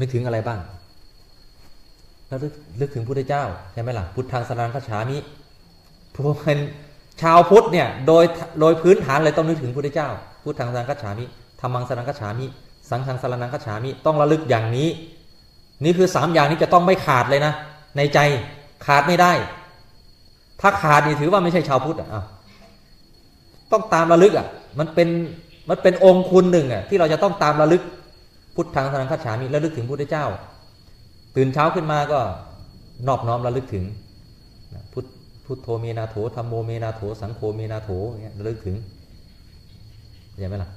นึกถึงอะไรบ้างแล้วนึกนึกถึงพุทธเจ้าใช่ไหมล่ะพุทธังสรนังคัจฉามิเพราะเป็นชาวพุทธเนี่ยโดยโดยพื้นฐานเลยต้องนึกถึงพุทธเจ้าพุทธังสรนังคัจฉามิธรรมังสรนังคัจฉามิ สังฆังสรนังคัจฉามิต้องระลึกอย่างนี้ นี่คือสามอย่างนี้จะต้องไม่ขาดเลยนะ ในใจขาดไม่ได้ ถ้าขาดนี่ถือว่าไม่ใช่ชาวพุทธอะต้องตามระลึกอะมันเป็นมันเป็นองค์คุณหนึ่งอะที่เราจะต้องตามระลึก พุทธังสนังคัจฉามิระลึกถึงพุทธเจ้า ตื่นเช้าขึ้นมาก็นอบน้อมระลึกถึงพุทธพุทโธเมนาโถธรรมโมเมนาโถ สังโฆเมนาโถอย่างเงี้ยระลึกถึงเข้าใจไหมล่ะ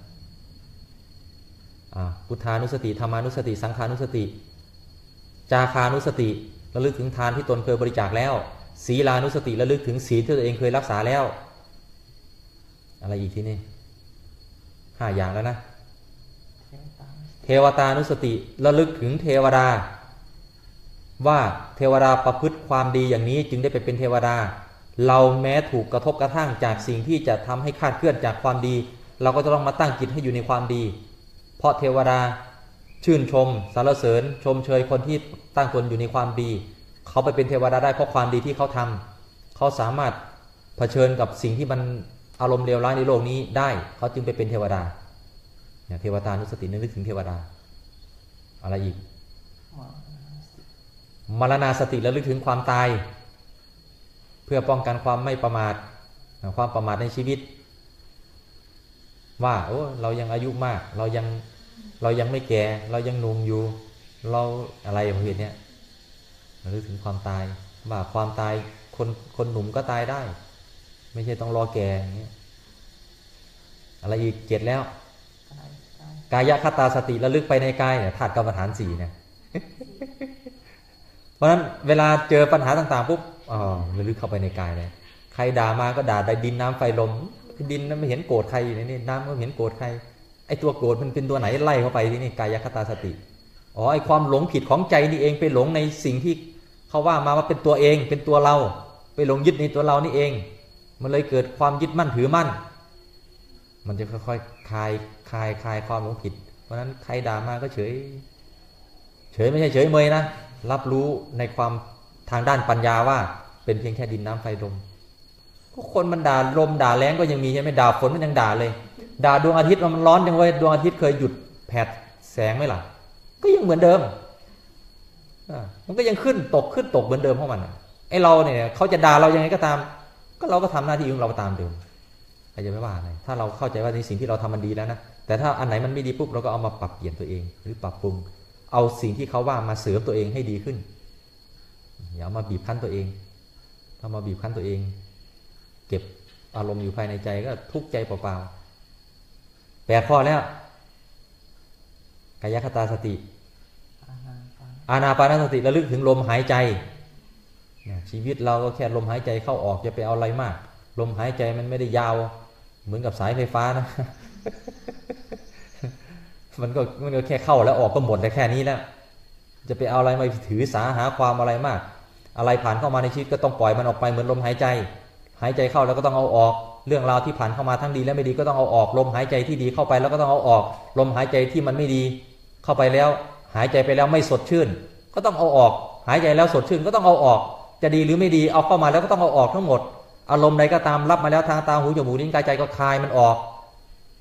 อ่าพุทธานุสติธรรมานุสติ สังขานุสติ จาคานุสติระลึกถึงทานที่ตนเคยบริจาคแล้ว ศีลานุสติระลึกถึงศีลที่ตัวเองเคยรักษาแล้ว อะไรอีกที่นี่ห้าอย่างแล้วนะ เทวตานุสติระลึกถึงเทวดา ว่าเทวดาประพฤติความดีอย่างนี้จึงได้ไปเป็นเทวดา เราแม้ถูกกระทบกระทั่งจากสิ่งที่จะทำให้คาดเคลื่อนจากความดี เราก็จะต้องมาตั้งจิตให้อยู่ในความดี เพราะเทวดาชื่นชมสรรเสริญ ชมเชยคนที่ตั้งตนอยู่ในความดี เขาไปเป็นเทวดาได้เพราะความดีที่เขาทำเขาสามารถเผชิญกับสิ่งที่มันอารมณ์เลวร้ายในโลกนี้ได้ เขาจึงไปเป็นเทวดา เนี่ยเทวตานุสตินึกถึงเทวดา อะไรอีกมรณาสติระลึกถึงความตาย เพื่อป้องกันความไม่ประมาทความประมาทในชีวิต ว่าโอ้เรายังอายุมาก เรายังเรายังไม่แก่ เรายังหนุ่มอยู่ เราอะไรประเภทเนี้ยระลึกถึงความตาย ว่าความตายคนคนหนุ่มก็ตายได้ ไม่ใช่ต้องรอแก่อย่างเงี้ยอะไรอีกเจ็ดแล้ว กายคตาสติระลึกไปในกายเนี่ยธาตุกรรมฐานสี่เนี่ยเพราะฉะนั้นเวลาเจอปัญหาต่างๆปุ๊บอ๋อระลึกเข้าไปในกายเลยใครด่ามาก็ด่าได้ดินน้ำไฟลม ดินนั้นไม่เห็นโกรธใครอยู่ในนี่น้ำก็ไม่เห็นโกรธใครไอตัวโกรธมันเป็นตัวไหนไล่เข้าไปที่นี่กายคตาสติอ๋อไอความหลงผิดของใจนี่เองไปหลงในสิ่งที่เขาว่ามาว่าเป็นตัวเองเป็นตัวเรา ไปหลงยึดในตัวเรานี่เอง มันเลยเกิดความยึดมั่นถือมั่น มันจะค่อยๆคลายายคลายความหลงผิด เพราะนั้นใครด่ามาก็เฉย เฉยไม่ใช่เฉยเมยนะ รับรู้ในความทางด้านปัญญาว่า เป็นเพียงแค่ดินน้ำไฟลมก็คนมันด่าลมด่าแรงก็ยังมีใช่ไหมด่าฝนมันยังด่าเลย ด่าดวงอาทิตย์มันร้อนจังเว้ยดวงอาทิตย์เคยหยุดแผดแสงไหมล่ะ ก็ยังเหมือนเดิมมันก็ยังขึ้นตกขึ้นตกเหมือนเดิมของมันไอเราเนี่ยเขาจะด่าเรายังไงก็ตาม ก็เราก็ทำหน้าที่ของเราตามเดิมใครจะไม่ว่าอะไรถ้าเราเข้าใจว่าในสิ่งที่เราทำมันดีแล้วนะ แต่ถ้าอันไหนมันไม่ดีปุ๊บเราก็เอามาปรับเปลี่ยนตัวเอง หรือปรับปรุง เอาสิ่งที่เขาว่ามาเสริมตัวเองให้ดีขึ้นอย่ามาบีบคั้นตัวเองถ้ามาบีบคั้นตัวเอง เก็บอารมณ์อยู่ภายในใจก็ทุกข์ใจเปล่าๆแปดข้อแล้วกายคตาสติ อานาปานสติระลึกถึงลมหายใจ ชีวิตเราก็แค่ลมหายใจเข้าออกจะไปเอาอะไรมาก ลมหายใจมันไม่ได้ยาว เหมือนกับสายไฟฟ้านะ มันก็มันก็แค่เข้าแล้วออกก็หมดแต่แค่นี้แล้ว จะไปเอาอะไรมาถือสาหาความอะไรมาก อะไรผ่านเข้ามาในชีวิตก็ต้องปล่อยมันออกไปเหมือนลมหายใจ หายใจเข้าแล้วก็ต้องเอาออก เรื่องราวที่ผ่านเข้ามาทั้งดีและไม่ดีก็ต้องเอาออก ลมหายใจที่ดีเข้าไปแล้วก็ต้องเอาออก ลมหายใจที่มันไม่ดี เข้าไปแล้ว หายใจไปแล้วไม่สดชื่น ก็ต้องเอาออก หายใจแล้วสดชื่นก็ต้องเอาออก จะดีหรือไม่ดีเอาเข้ามาแล้วก็ต้องเอาออกทั้งหมด อารมณ์ใดก็ตามรับมาแล้วทางตาหูจมูกลิ้นกายใจก็คลายมันออก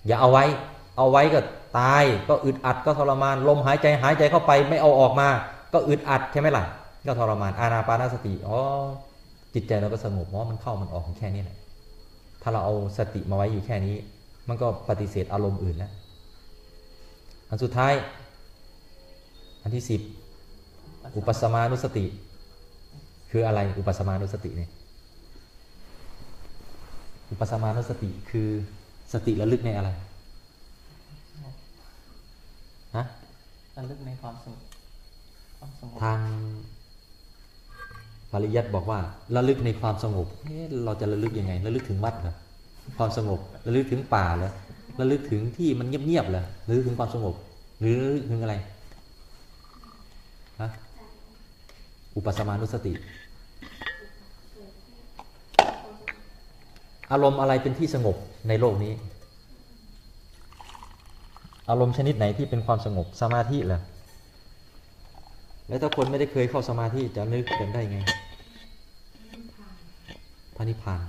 อย่าเอาไว้ เอาไว้ก็ตายก็อึดอัดก็ทรมาน ลมหายใจหายใจเข้าไปไม่เอาออกมา ก็อึดอัดใช่ไหมล่ะก็ทรมานอานาปานสติอ๋อจิตใจเราก็สงบเพราะมันเข้ามันออกแค่นี้แหละถ้าเราเอาสติมาไว้อยู่แค่นี้ มันก็ปฏิเสธอารมณ์อื่นแล้วอันสุดท้าย อันที่สิบอุปสมานุสติ คืออะไรอุปสมานุสติเนี่ยอุปสมานุสติคือ สติระลึกในอะไรฮะระลึกในความสงบความสงบทางปริยัติบอกว่าระลึกในความสงบเอ๊ะเราจะระลึกยังไงระลึกถึงวัดเหรอความสงบระลึกถึงป่าเหรอระลึกถึงที่มันเงียบๆเหรอระลึกถึงความสงบ หรือระลึกถึงอะไรฮะอุปสมานุสติ อารมณ์อะไรเป็นที่สงบในโลกนี้ อารมณ์ชนิดไหนที่เป็นความสงบสมาธิเหรอแล้วถ้าคนไม่ได้เคยเข้าสมาธิจะนึกกันได้ไงพระนิพพาน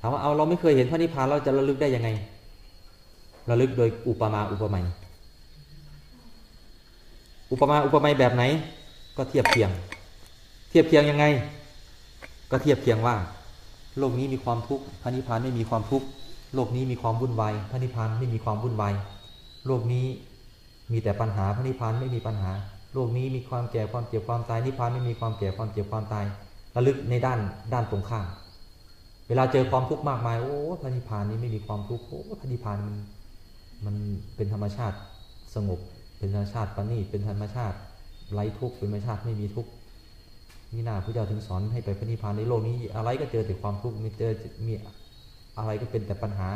ถามว่าเอาเราไม่เคยเห็นพระนิพพานเราจะระลึกได้ยังไงระลึกโดยอุปมาอุปไมยอุปมาอุปไมยแบบไหน ก็เทียบเทียง เทียบเทียงยังไง ก็เทียบเทียงว่า โลกนี้มีความทุกข์พระนิพพานไม่มีความทุกข์โลกนี้มีความวุ่นวายพระนิพพานไม่มีความวุ่นวายโลกนี้มีแต่ปัญหาพระนิพพานไม่มีปัญหา โลกนี้มีความแก่ความเจ็บความตายนิพพานไม่มีความแก่ความเจ็บความตายระลึกในด้านด้านตรงข้ามเวลาเจอความทุกข์มากมายโอ้พระนิพพานนี้ไม่มีความทุกข์โอ้พระนิพพานมันมันเป็นธรรมชาติสงบเป็นธรรมชาติปณีตเป็นธรรมชาติไร้ทุกข์เป็นธรรมชาติไม่มีทุกข์ นี่นาพระเจ้าถึงสอนให้ไปพระนิพพานในโลกนี้ อะไรก็เจอแต่ความทุกข์มีเจอมีอะไรก็เป็นแต่ปัญหา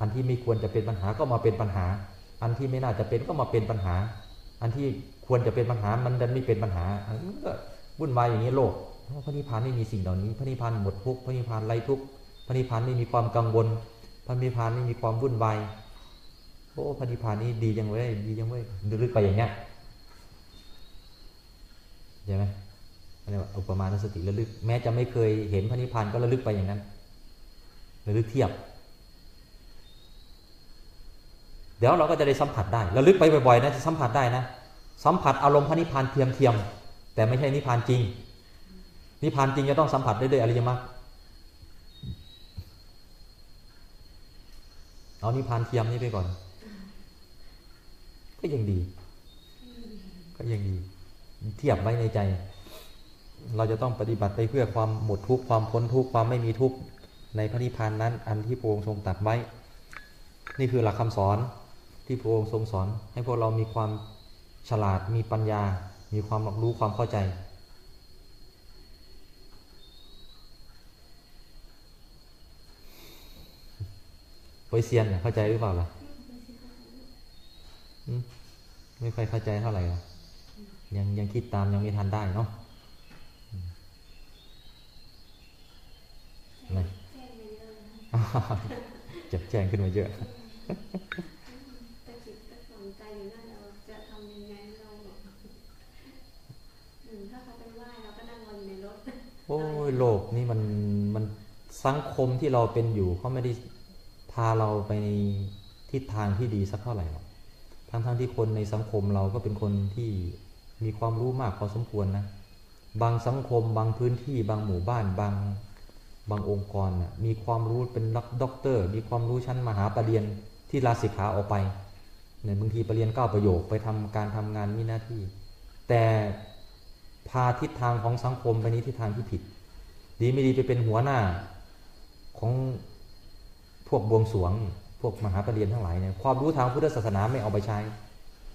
อันที่ไม่ควรจะเป็นปัญหาก็มาเป็นปัญหา อันที่ไม่น่าจะเป็นก็มาเป็นปัญหา อันที่ควรจะเป็นปัญหามันดันไม่เป็นปัญหาอันก็วุ่นวายอย่างนี้โลกพระพระนิพพานไม่มีสิ่งเหล่านี้ พระนิพพานหมดทุกพระนิพพานไร้ทุกพระนิพพานไม่มีความกังวล พระนิพพานไม่มีความวุ่นวายโอ้พระนิพพานนี้ดีจังเว้ยดีจังเว้ยลึกไปอย่างเงี้ยใช่ไหม เรียกว่าอุปมาณสติระลึก แม้จะไม่เคยเห็นพระนิพพานก็ระลึกไปอย่างนั้นระลึกเทียบ เดี๋ยวเราก็จะได้สัมผัสได้ระลึกไปบ่อยๆนะจะสัมผัสได้นะสัมผัสอารมณ์พระนิพพานเทียมเทียมๆแต่ไม่ใช่นิพพานจริง นิพพานจริงจะต้องสัมผัสได้ด้วยอริยมรรคเอานิพพานเทียมนี่ไปก่อน ก็ยังดี ก็ยังดี เทียบไว้ในใจ เราจะต้องปฏิบัติไปเพื่อความหมดทุกข์ความพ้นทุกข์ความไม่มีทุกข์ในพระนิพพานนั้น อันที่พระองค์ทรงตรัสไว้ นี่คือหลักคำสอนที่พระองค์ทรงสอน ให้พวกเรามีความฉลาดมีปัญญา มีความรู้ความเข้าใจ ไวเซียนเข้าใจหรือเปล่าล่ะไม่ค่อยเข้าใจเท่าไหร่ยังยังคิดตามยังไม่ทันได้เนาะอืมไห นแจ้งไปเยอะนะเจ็บแจ้งขึ้นมาเยอะแต่จิตก็สนใจอยู่นั่นเราจะทำยังไงเราแบบหนึ่งถ้าเขาไปไหว้เราก็นั่งรออยู่ในรถโอ้โลกนี่มันมันสังคมที่เราเป็นอยู่เขาไม่ได้พาเราไปในทิศทางที่ดีสักเท่าไหร่หรอกทั้งทั้งที่คนในสังคมเราก็เป็นคนที่มีความรู้มากพอสมควรนะ บางสังคม บางพื้นที่ บางหมู่บ้าน บาง บางองค์กรนะมีความรู้เป็นด็อกด็อกเตอร์ มีความรู้ชั้นมหาเปรียญที่ลาสิกขาออกไปเนี่ยบางทีเปรียญเก้าประโยคไปทำการทำงานมีหน้าที่ แต่พาทิศทางของสังคมไปในทิศทางที่ผิด ดีไม่ดีไปเป็นหัวหน้าของพวกบวงสรวง พวกมหาปรริญญาทั้งหลายเนี่ยความรู้ทางพุทธศาสนาไม่เอาไปใช้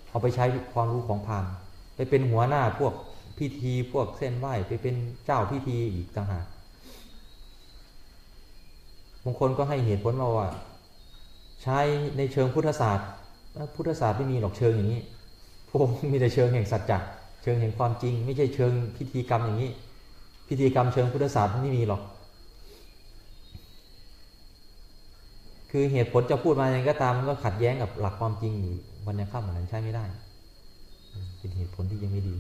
เอาไปใช้ความรู้ของพราหมณ์ไปเป็นหัวหน้าพวกพิธีพวกเส้นไหว้ไปเป็นเจ้าพิธีอีกต่างหาก บางคนก็ให้เหตุผลมาว่า ใช้ในเชิงพุทธศาสตร์พุทธศาสตร์ไม่มีหรอกเชิงอย่างนี้ พวกมีแต่เชิงแห่งสัจจะเชิงแห่งความจริง ไม่ใช่เชิงพิธีกรรมอย่างนี้ พิธีกรรมเชิงพุทธศาสตร์ไม่มีหรอก คือเหตุผลจะพูดมาอย่างไรก็ตามมันก็ขัดแย้งกับหลักความจริงอยู่วันยังค่ำเหมือนนั้นใช้ไม่ได้ เป็นเหตุผลที่ยังไม่ดี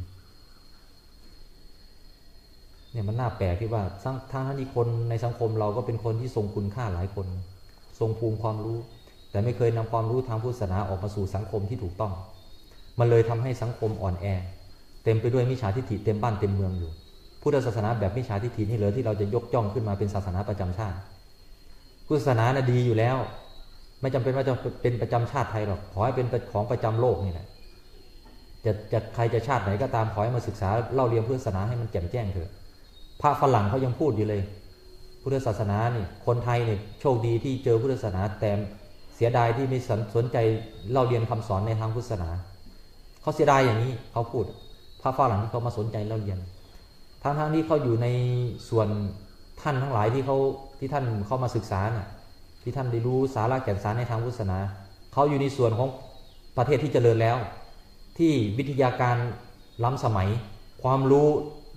เนี่ยมันน่าแปลกที่ว่าทั้งทั้งที่คนในสังคมเราก็เป็นคนที่ทรงคุณค่าหลายคน ทรงภูมิความรู้ แต่ไม่เคยนำความรู้ทางพุทธศาสนาออกมาสู่สังคมที่ถูกต้อง มันเลยทำให้สังคมอ่อนแอ เต็มไปด้วยมิจฉาทิฏฐิเต็มบ้านเต็มเมืองอยู่ พุทธศาสนาแบบมิจฉาทิฏฐินี่เหลือที่เราจะยกย่องขึ้นมาเป็นศาสนาประจำชาติพุทธศาสนาน่ะดีอยู่แล้ว ไม่จำเป็นว่าจะเป็นประจำชาติไทยหรอกขอให้เป็นของประจำโลกนี่แหละจะจะใครจะชาติไหนก็ตามขอให้มาศึกษาเล่าเรียนพุทธศาสนาให้มันแจ่มแจ้งเถอะ พระฝรั่งเขายังพูดอยู่เลย พุทธศาสนานี่คนไทยเนี่ยโชคดีที่เจอพุทธศาสนาแต่เสียดายที่ไม่สนสนใจเล่าเรียนคำสอนในทางพุทธศาสนาเขาเสียดายอย่างนี้เขาพูดพระฝรั่งที่เขามาสนใจเล่าเรียนทั้งทั้งที่เขาอยู่ในส่วนท่านทั้งหลายที่เขาที่ท่านเข้ามาศึกษาน่ะที่ท่านได้รู้สาระแก่นสารในทางพุทธศาสนาเขาอยู่ในส่วนของประเทศที่เจริญแล้ว ที่วิทยาการล้ำสมัย ความรู้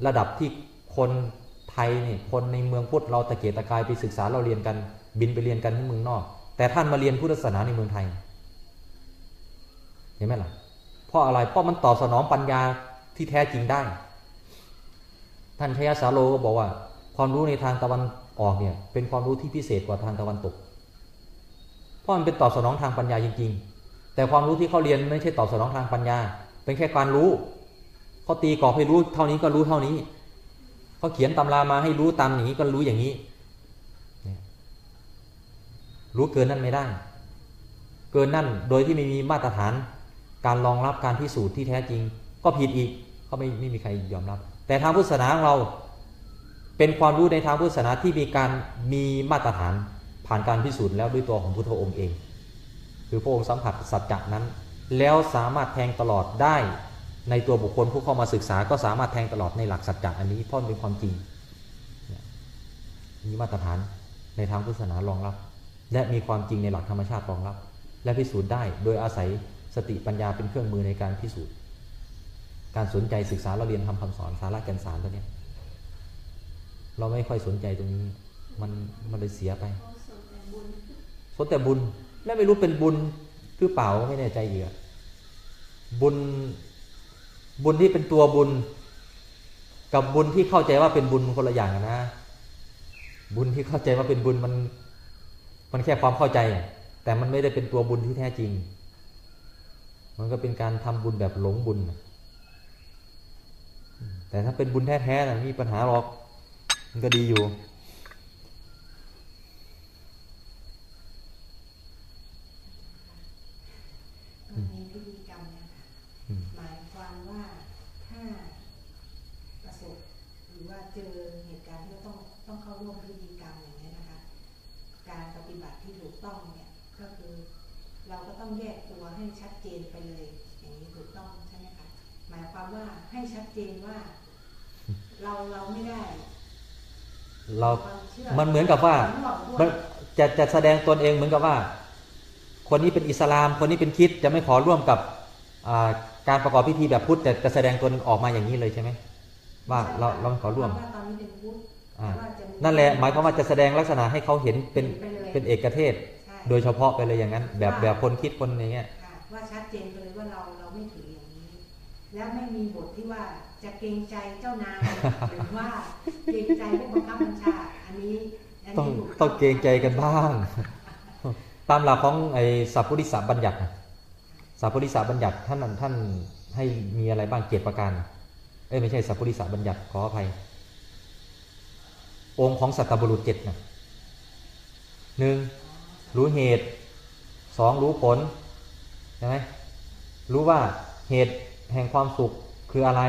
ระดับที่ คนไทยเนี่ยคนในเมืองพุทธเราตะเกียกตะกายไปศึกษาเราเรียนกัน บินไปเรียนกันที่เมืองนอก แต่ท่านมาเรียนพุทธศาสนาในเมืองไทยเห็นไหมล่ะเพราะอะไรเพราะมันตอบสนองปัญญาที่แท้จริงได้ ท่านชยสาโลก็บอกว่า ความรู้ในทางตะวันออกเนี่ยเป็นความรู้ที่พิเศษกว่าทางตะวันตก เพราะมันเป็นตอบสนองทางปัญญาจริง ๆ แต่ความรู้ที่เขาเรียนไม่ใช่ตอบสนองทางปัญญา เป็นแค่การรู้เขาตีกรอบให้รู้เท่านี้ก็รู้เท่านี้ เขาเขียนตำรามาให้รู้ตามอย่างนี้ก็รู้อย่างนี้ รู้เกินนั้นไม่ได้ เกินนั่นโดยที่ไม่มีมาตรฐาน การรองรับการพิสูจน์ที่แท้จริง ก็ผิดอีกก็ไม่ไม่มีใครยอมรับ แต่ทางพุทธศาสนาของเราเป็นความรู้ในทางพุทธศาสนาที่มีการมีมาตรฐานผ่านการพิสูจน์แล้วด้วยตัวของพุทธองค์เอง คือพระองค์สัมผัสสัจจะนั้น แล้วสามารถแทงตลอดได้ ในตัวบุคคลผู้เข้ามาศึกษาก็สามารถแทงตลอดในหลักสัจจะอันนี้เพราะมันเป็นความจริงนี่มีมาตรฐานในทางพุทธศาสนารองรับ และมีความจริงในหลักธรรมชาติรองรับ และพิสูจน์ได้โดยอาศัยสติปัญญาเป็นเครื่องมือในการพิสูจน์ การสนใจศึกษาเราเรียนทำคำสอนสาระแก่นสารตัวเนี้ยเราไม่ค่อยสนใจตรงนี้ มันมันเลยเสียไปสนแต่บุญและไม่รู้เป็นบุญหรือเปล่าไม่แน่ใจอีกอะบุญ บุญที่เป็นตัวบุญ กับบุญที่เข้าใจว่าเป็นบุญมันคนละอย่างนะ บุญที่เข้าใจว่าเป็นบุญมัน มันแค่ความเข้าใจ แต่มันไม่ได้เป็นตัวบุญที่แท้จริง มันก็เป็นการทำบุญแบบหลงบุญ แต่ถ้าเป็นบุญแท้ๆนะมีปัญหาหรอก มันก็ดีอยู่ มันมีพิธีกรรมเนี่ยค่ะ อืม หมายความว่าถ้าประสบหรือว่าเจอเหตุการณ์ที่ต้องต้องเข้าร่วมพิธีกรรมอย่างนี้ยนะคะ การปฏิบัติที่ถูกต้องเนี่ยก็คือ เราก็ต้องแยกตัวให้ชัดเจนไปเลย อย่างนี้ถูกต้องใช่ไหมคะหมายความว่าให้ชัดเจนว่า เราเราไม่ได้ เราความชื่มันเหมือนกับว่าของเราด้วมันยจะจะแสดงตนเองเหมือนกับว่า คนนี้เป็นอิสลาม คนนี้เป็นคริดจะไม่ขอร่วมกับอ่าการประกอบพิธีแบบพุทธแต่จะแสดงตนออกมาอย่างนี้เลยใช่ไหม ว่าเราเราไม่ขอร่วมว่าตอนนี้เป็นพุทธอ่าว่าจมีนั่นแหละหมายความว่าจะแสดงลักษณะให้เขาเห็นเป็นไปเลยเป็นเอกเทศใช่โดยเฉพาะไปเลยอย่างนั้น แบบแบบคนคิดคนอย่างเงี้ยค่ะว่าชัดเจนไปเลยว่าเราเราไม่ถืออย่างนี้ แล้วไม่มีบทที่ว่าจะเกรงใจเจ้านายหรือว่าเกรงใจผู้บังคับบัญชาอันนี้นนี้ต้องถูต้องเกรงใจกันบ้าง ตามหลักของไอ้สัพพุริสบัญญัตินะสัพพุริสบัญญัติท่านท่านให้มีอะไรบ้างเจ็ดประการ เอ้ยไม่ใช่สัพพุริสาบัญญัติขออภัย องค์ของสัตบุรุษเจ็ดนะหนึ่งรู้เหตุสองรู้ผลใช่ไหมรู้ว่าเหตุแห่งความสุขคืออะไร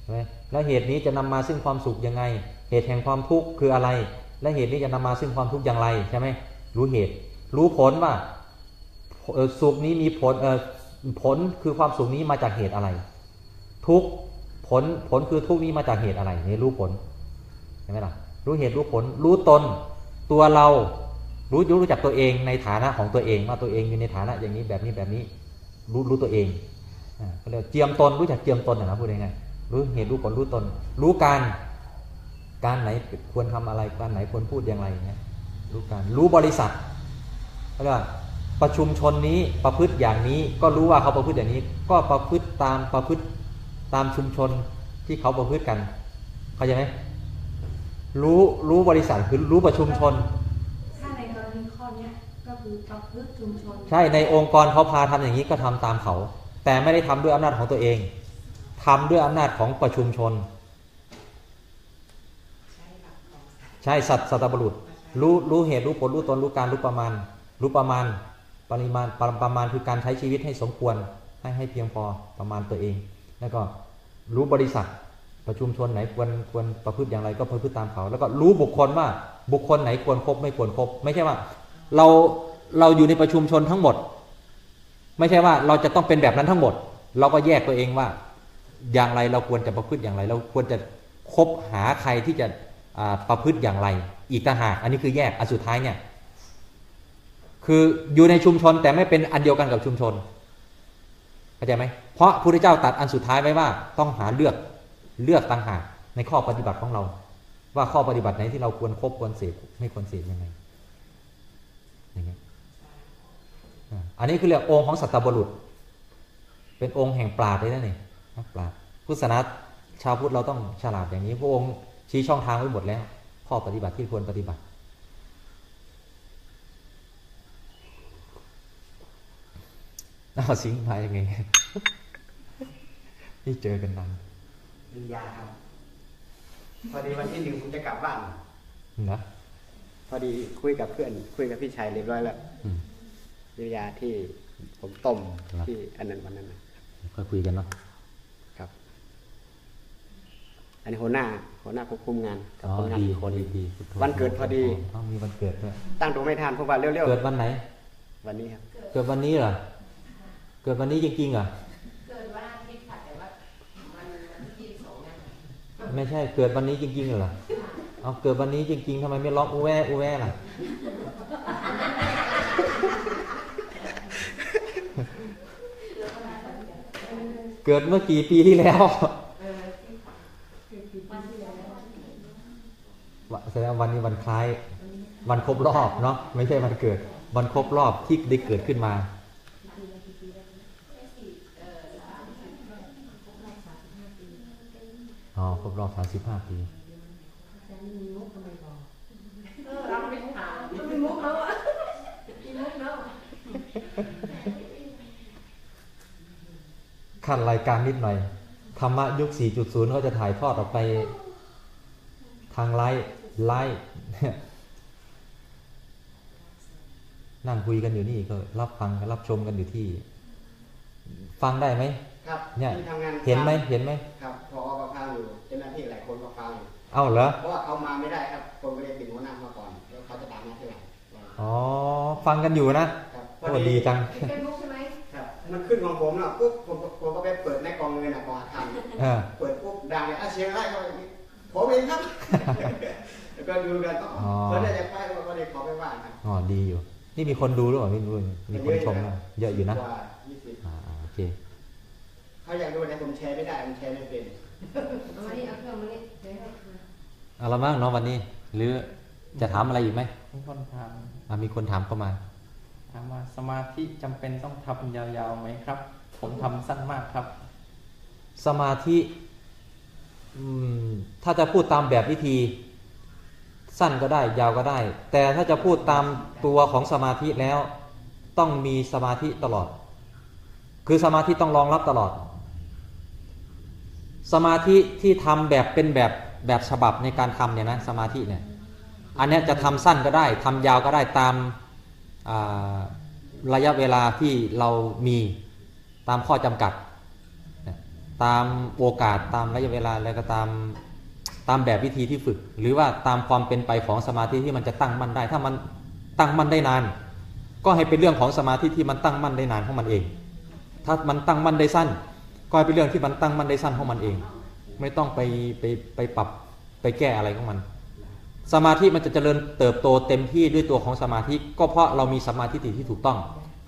ใช่ไหมแล้วเหตุนี้จะนำมาซึ่งความสุขยังไง เหตุแห่งความทุกข์คืออะไร และเหตุนี้จะนำมาซึ่งความทุกข์อย่างไรใช่ไหมรู้เหตุ รู้ผลว่าสุขนี้มีผลผลคือความสุขนี้มาจากเหตุอะไร ทุกผลผลคือทุกนี้มาจากเหตุอะไรนี่รู้ผลใช่ไหมล่ะรู้เหตุรู้ผล รู้ตน ตัวเรารู้รู้จักตัวเองในฐานะของตัวเองว่าตัวเองอยู่ในฐานะอย่างนี้แบบนี้แบบนี้ รู้รู้ตัวเองอ่าเขาเรียกว่าเจียมตนรู้จักเจียมตนนะพูดยังไงายรู้เหตุรู้ผลรู้ตน รู้การการไหนควรทำอะไรการไหนควรพูดอย่างไรเงี้ยรู้การรู้บริษัทเขาเรียกว่าประชุมชนนี้ประพฤติอย่างนี้ก็รู้ว่าเขาประพฤติอย่างนี้ ก็ประพฤติตามประพฤติ ตามชุมชนที่เขาประพฤติกันเข้าใจไหมรู้รู้บริษัทคือรู้ประชุมชน ถ้าในกรณีข้อเนี้ยก็คือประพฤติชุมชน ใช่ในองค์กรเขาพาทำอย่างนี้ก็ทำตามเขา แต่ไม่ได้ทำด้วยอำนาจของตัวเองทำด้วยอำนาจของประชุมชน ใช้หลักของใช่สัตว์สัตบุรุษ รู้รู้เหตุรู้ผลรู้ตนรู้การรู้ประมาณ รู้ประมาณ ปริมาณประประมาณคือการใช้ชีวิตให้สมควรให้ให้เพียงพอประมาณตัวเอง แล้วก็รู้บริษัทประชุมชนไหนควรควรประพฤติอย่างไรก็ประพฤติตามเขา แล้วก็รู้บุคคลว่าบุคคลไหนควรครบไม่ควรครบไม่ใช่ว่า เราเราอยู่ในประชุมชนทั้งหมด ไม่ใช่ว่าเราจะต้องเป็นแบบนั้นทั้งหมด เราก็แยกตัวเองว่า อย่างไรเราควรจะประพฤติอย่างไร เราควรจะคบหาใครที่จะประพฤติอย่างไร อีกต่างหากอันนี้คือแยกอันสุดท้ายเนี่ยคืออยู่ในชุมชนแต่ไม่เป็นอันเดียวกันกับชุมชน เข้าใจไหมเพราะพระพุทธเจ้าตัดอันสุดท้ายไว้ว่าต้องหาเลือกเลือกต่างหากในข้อปฏิบัติของเรา ว่าข้อปฏิบัติไหนที่เราควรครบควรเสพไม่ควรเสพยังไงอย่างเงี้ยอันนี้คือเรียกองค์ของสัตบุรุษ เป็นองค์แห่งปราดเลยนะนี่นะปราดพุทธศาสนาชาวพุทธเราต้องฉลาดอย่างนี้พระองค์ชี้ช่องทางไว้หมดแล้ว ข้อปฏิบัติที่ควรปฏิบัติ เอาสิงมาอย่างไงที่เจอกันนานวิญญาครับ พอดีวันที่หนึ่งผมจะกลับบ้านนะพอดีคุยกับเพื่อน คุยกับพี่ชายเรียบร้อยแล้วอืมวิญญาที่ผมต้มครับที่อันนั้นวันนั้นนะค่อยคุยกันเนาะครับ อันนี้หัวหน้าหัวหน้าควบคุมงานกับอ๋อคนงานดีอีกคนดีดีพุทโธวันเกิดพอดีต้องมีวันเกิดด้วยตั้งตัวไม่ทันเพราะว่าเร็วเกิดวันไหนๆวันนี้ครับ เกิดวันนี้เหรอเกิดวันนี้จริงๆเหรอเกิดวันอาทิตย์ค่ะแต่ว่าวันวันที่ยี่สิบสองเนี่ยไม่ใช่เกิดวันนี้จริงๆเหรอเอาเกิดวันนี้จริงๆทำไมไม่ร้องอูแวอูแวล่ะเกิดเมื่อกี่ปีที่แล้วเออที่วันที่แล้ววะแสดงว่าวันนี้วันคล้าย วันครบรอบเนาะไม่ใช่วันเกิด วันครบรอบที่ได้เกิดขึ้นมา อ๋อครบรอบ35ปีเออเราไม่ถามมันมีมุกแล้วอะมีมุกแล้วอะขั้นรายการนิดหน่อยธรรมะยุค 4.0เขาจะถ่ายทอดออกไปทางไลฟ์ไลฟ์นั่งคุยกันอยู่นี่ก็รับฟังกันรับชมกันอยู่ที่ ฟังได้ไหม ครับเนี่ยที่ทำงานเห็นไหมเห็นไหมครับพอก็ฟังอยู่เจ้าหน้าที่หลายคนก็ฟังอยู่เอ้าเหรอเพราะว่าเขามาไม่ได้ครับผมก็เลยติดหัวหน้ามาก่อนแล้วเขาจะตามมาทีหลังอ๋อฟังกันอยู่นะครับพโอ้อดีจังมีเฟซบุ๊กใช่ไหมครับมันขึ้นของผมเนาะปุ๊บผมก็ผมก็ไปเปิดในกองเงินอะกองอาคารเออเปิดปุ๊บดังเลยอะเสียงอะไรเขาอย่างนี้ผมเองครับแล้วก็ดูกันต้องอ๋อเขาได้จะไปก็เลยขอไปว่าครับอ๋อดีอยู่ นี่มีคนดูหรือเปล่าไม่รู้มีคนชมนะเยอะอยู่นะกว่ายี่สิบอ่าอ่าโอเค เขาอยากดูแต่ผมแชร์ไม่ได้ผมแชร์ไม่เป็นเอามานี่เอาเครื่องมานี่เดี๋ยวให้มาเอาละมั้งเนาะวันนี้ หรือจะถามอะไรอีกไหมมีคนถามอะมีคนถามเข้ามา ถามว่าสมาธิจำเป็นต้องทำยาวๆไหมครับ ผมทำสั้นมากครับ สมาธิอืมถ้าจะพูดตามแบบวิธี สั้นก็ได้ยาวก็ได้ แต่ถ้าจะพูดตามตัวของสมาธิแล้ว ต้องมีสมาธิตลอด คือสมาธิต้องรองรับตลอด สมาธิที่ทำแบบเป็นแบบแบบฉบับในการทำเนี่ยนะสมาธิเนี่ยอันนี้จะทำสั้นก็ได้ทำยาวก็ได้ตามาระยะเวลาที่เรามีตามข้อจำกัด ตามโอกาสตามระยะเวลาแล้วก็ตามตามแบบวิธีที่ฝึก หรือว่าตามความเป็นไปของสมาธิที่มันจะตั้งมั่นได้ ถ้ามันตั้งมั่นได้นาน ก็ให้เป็นเรื่องของสมาธิที่มันตั้งมั่นได้นานของมันเอง ถ้ามันตั้งมั่นได้สั้น ก็เป็นเรื่องที่มันตั้งมั่นได้สั้นของมันเอง ไม่ต้องไปไปไปปรับไปแก้อะไรของมัน สมาธิมันจะเจริญเติบโตเต็มที่ด้วยตัวของสมาธิ ก็เพราะเรามีสมาธิที่ถูกต้อง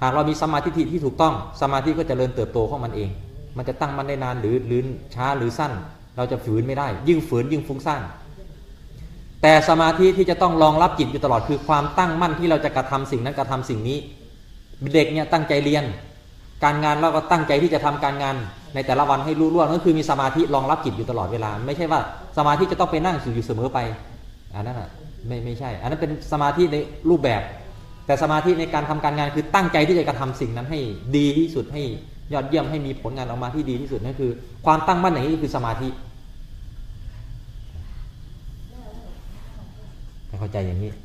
หากเรามีสมาธิที่ถูกต้อง สมาธิก็จเจริญเติบโตของมันเอง มันจะตั้งมันได้นานหรือหรือช้าหรือสั้น เราจะฝืนไม่ได้ ยิ่งฝืนยิ่งฟุ้งซ่านแต่สมาธิที่จะต้องรองรับจิตอยู่ตลอดคือความตั้งมั่นที่เราจะกระทำสิ่งนั้นกระทำสิ่งนี้ เด็กเนี่ยตั้งใจเรียน การงานเราก็ตั้งใจที่จะทำการงานในแต่ละวันให้รู้ร่วงก็คือมีสมาธิรองรับจิตอยู่ตลอดเวลา ไม่ใช่ว่าสมาธิจะต้องไปนั่งอยู่เสมอไปอันนั้นอะไม่ไม่ใช่ อันนั้นเป็นสมาธิในรูปแบบ แต่สมาธิในการทำการงานคือตั้งใจที่จะกระทำสิ่งนั้นให้ดีที่สุดให้ยอดเยี่ยมให้มีผลงานออกมาที่ดีที่สุดนั่นคือ ความตั้งมั่นอย่างนี้คือสมาธิเข้าใจอย่างนี้ ไม่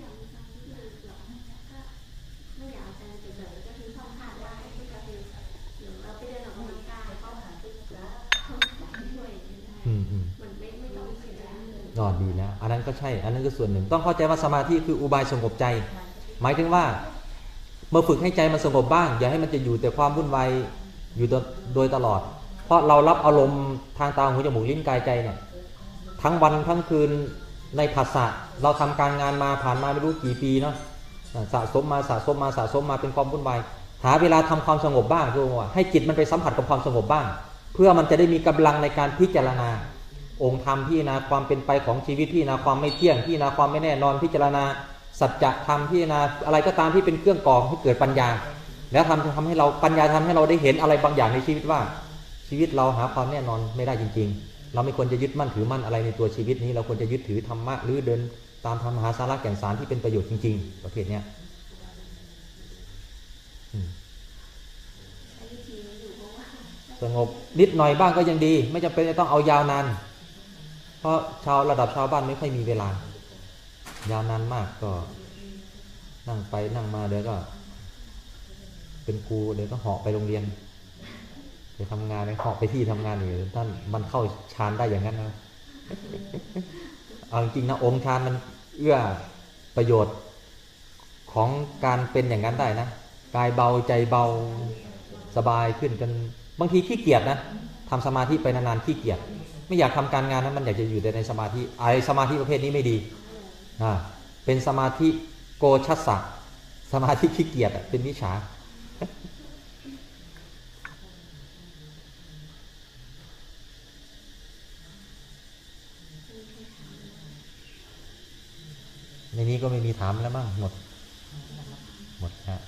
อยากมีความคิดเลยหรอกก็ไม่อยากเอาใจเฉยๆก็คือท่องคาดได้ก็คือหรือเราไปเดินออกกำลังกายก็หาตึกแล้วท่องจำด้วยไม่ได้ อืมอืม มันไม่ไม่ต้องเสียเวลาเลย นอนดีแล้ว อันนั้นก็ใช่ อันนั้นก็ส่วนหนึ่ง ต้องเข้าใจว่าสมาธิคืออุบายสงบใจ หมายถึงว่าเมื่อฝึกให้ใจมันสงบบ้าง อย่าให้มันจะอยู่แต่ความวุ่นวายอยู่โดยตลอด เพราะเรารับอารมณ์ทางตาหูจมูกลิ้นกายใจเนี่ยทั้งวันทั้งคืนในภาษะเราทำการงานมาผ่านมาไม่รู้กี่ปีเนาะสะสมมาสะสมมาสะสมมาเป็นความวุ่นวายหาเวลาทำความสงบบ้างคือว่าให้จิตมันไปสัมผัสกับความสงบบ้าง เพื่อมันจะได้มีกำลังในการพิจารณา องค์ธรรมพิจารณาความเป็นไปของชีวิตพิจารณาความไม่เที่ยงพิจารณาความไม่แน่นอนพิจารณาสัจธรรมพิจารณาอะไรก็ตามที่เป็นเครื่องกรองให้เกิดปัญญา แล้วทำทำให้เราปัญญาทำให้เราได้เห็นอะไรบางอย่างในชีวิตว่า ชีวิตเราหาความแน่นอนไม่ได้จริง ๆ เราไม่ควรจะยึดมั่นถือมั่นอะไรในตัวชีวิตนี้ เราควรจะยึดถือธรรมะหรือเดินตามธรรมหาสาระแก่นสารที่เป็นประโยชน์จริง ๆ ประเภทเนี้ยอืมใช้วิธีนี้อยู่เพราะว่าสงบนิดหน่อยบ้างก็ยังดี ไม่จำเป็นจะต้องเอายาวนาน เพราะชาวระดับชาวบ้านไม่ค่อยมีเวลา ยาวนานมากก็ นั่งไปนั่งมาเดี๋ยวก็ เป็นครูเดี๋ยวก็เหาะไปโรงเรียนไปทำงานไปเหาะไปที่ทำงานอยู่ท่านมันเข้าฌานได้อย่างนั้นนะเอาจริงนะองค์ฌานมันเอื้อประโยชน์ของการเป็นอย่างนั้นได้นะกายเบาใจเบาสบายขึ้นจนบางทีขี้เกียจนะทำสมาธิไปนานๆขี้เกียจ ไม่อยากทำการงานนั้นมันอยากจะอยู่แต่ในสมาธิไอสมาธิประเภทนี้ไม่ดีอ่าเป็นสมาธิโกชัสสะสมาธิขี้เกียจเป็นวิชาในนี้ก็ไม่มีถามแล้วมั้งหมด หมดฮะ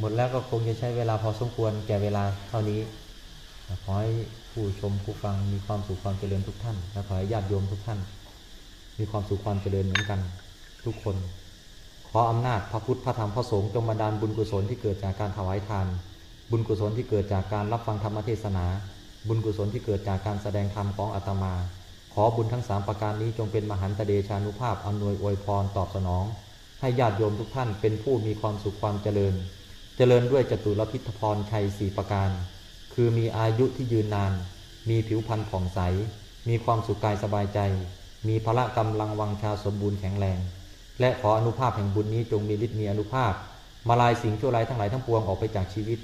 หมดแล้วก็คงจะใช้เวลาพอสมควรแก่เวลาเท่านี้ขอให้ ผู้ชมผู้ฟังมีความสุขความเจริญทุกท่านและขอให้ญาติโยมทุกท่าน มีความสุขความเจริญเหมือนกันทุกคน ขออำนาจพระพุทธพระธรรมพระสงฆ์จงบันดาลบุญกุศลที่เกิดจากการถวายทาน บุญกุศลที่เกิดจากการรับฟังธรรมเทศนา บุญกุศลที่เกิดจากการแสดงธรรมของอาตมา ขอบุญทั้งสามประการนี้จงเป็นมหันตเดชานุภาพอำนวยอวยพรตอบสนอง ให้ญาติโยมทุกท่านเป็นผู้มีความสุขความเจริญ เจริญด้วยจตุรพิทพรชัยสี่ประการ คือมีอายุที่ยืนนาน มีผิวพรรณผ่องใส มีความสุขกายสบายใจ มีพละกำลังวังชาสมบูรณ์แข็งแรง และขออนุภาพแห่งบุญนี้จงมีฤทธิ์มีอนุภาพ มาลายสิ่งชั่วร้ายทั้งหลายทั้งปวงออกไปจากชีวิต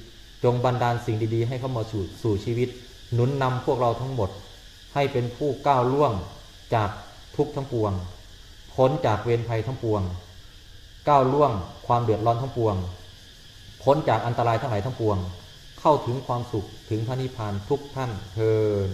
จงบันดาลสิ่งดีๆ ให้เข้ามาสู่สู่ชีวิต หนุนนำพวกเราทั้งหมด ให้เป็นผู้ก้าวล่วงจากทุกข์ทั้งปวง พ้นจากเวรภัยทั้งปวง ก้าวล่วงความเดือดร้อนทั้งปวง พ้นจากอันตรายทั้งหลายทั้งปวง เข้าถึงความสุข ถึงพระนิพพานทุกท่านเทิน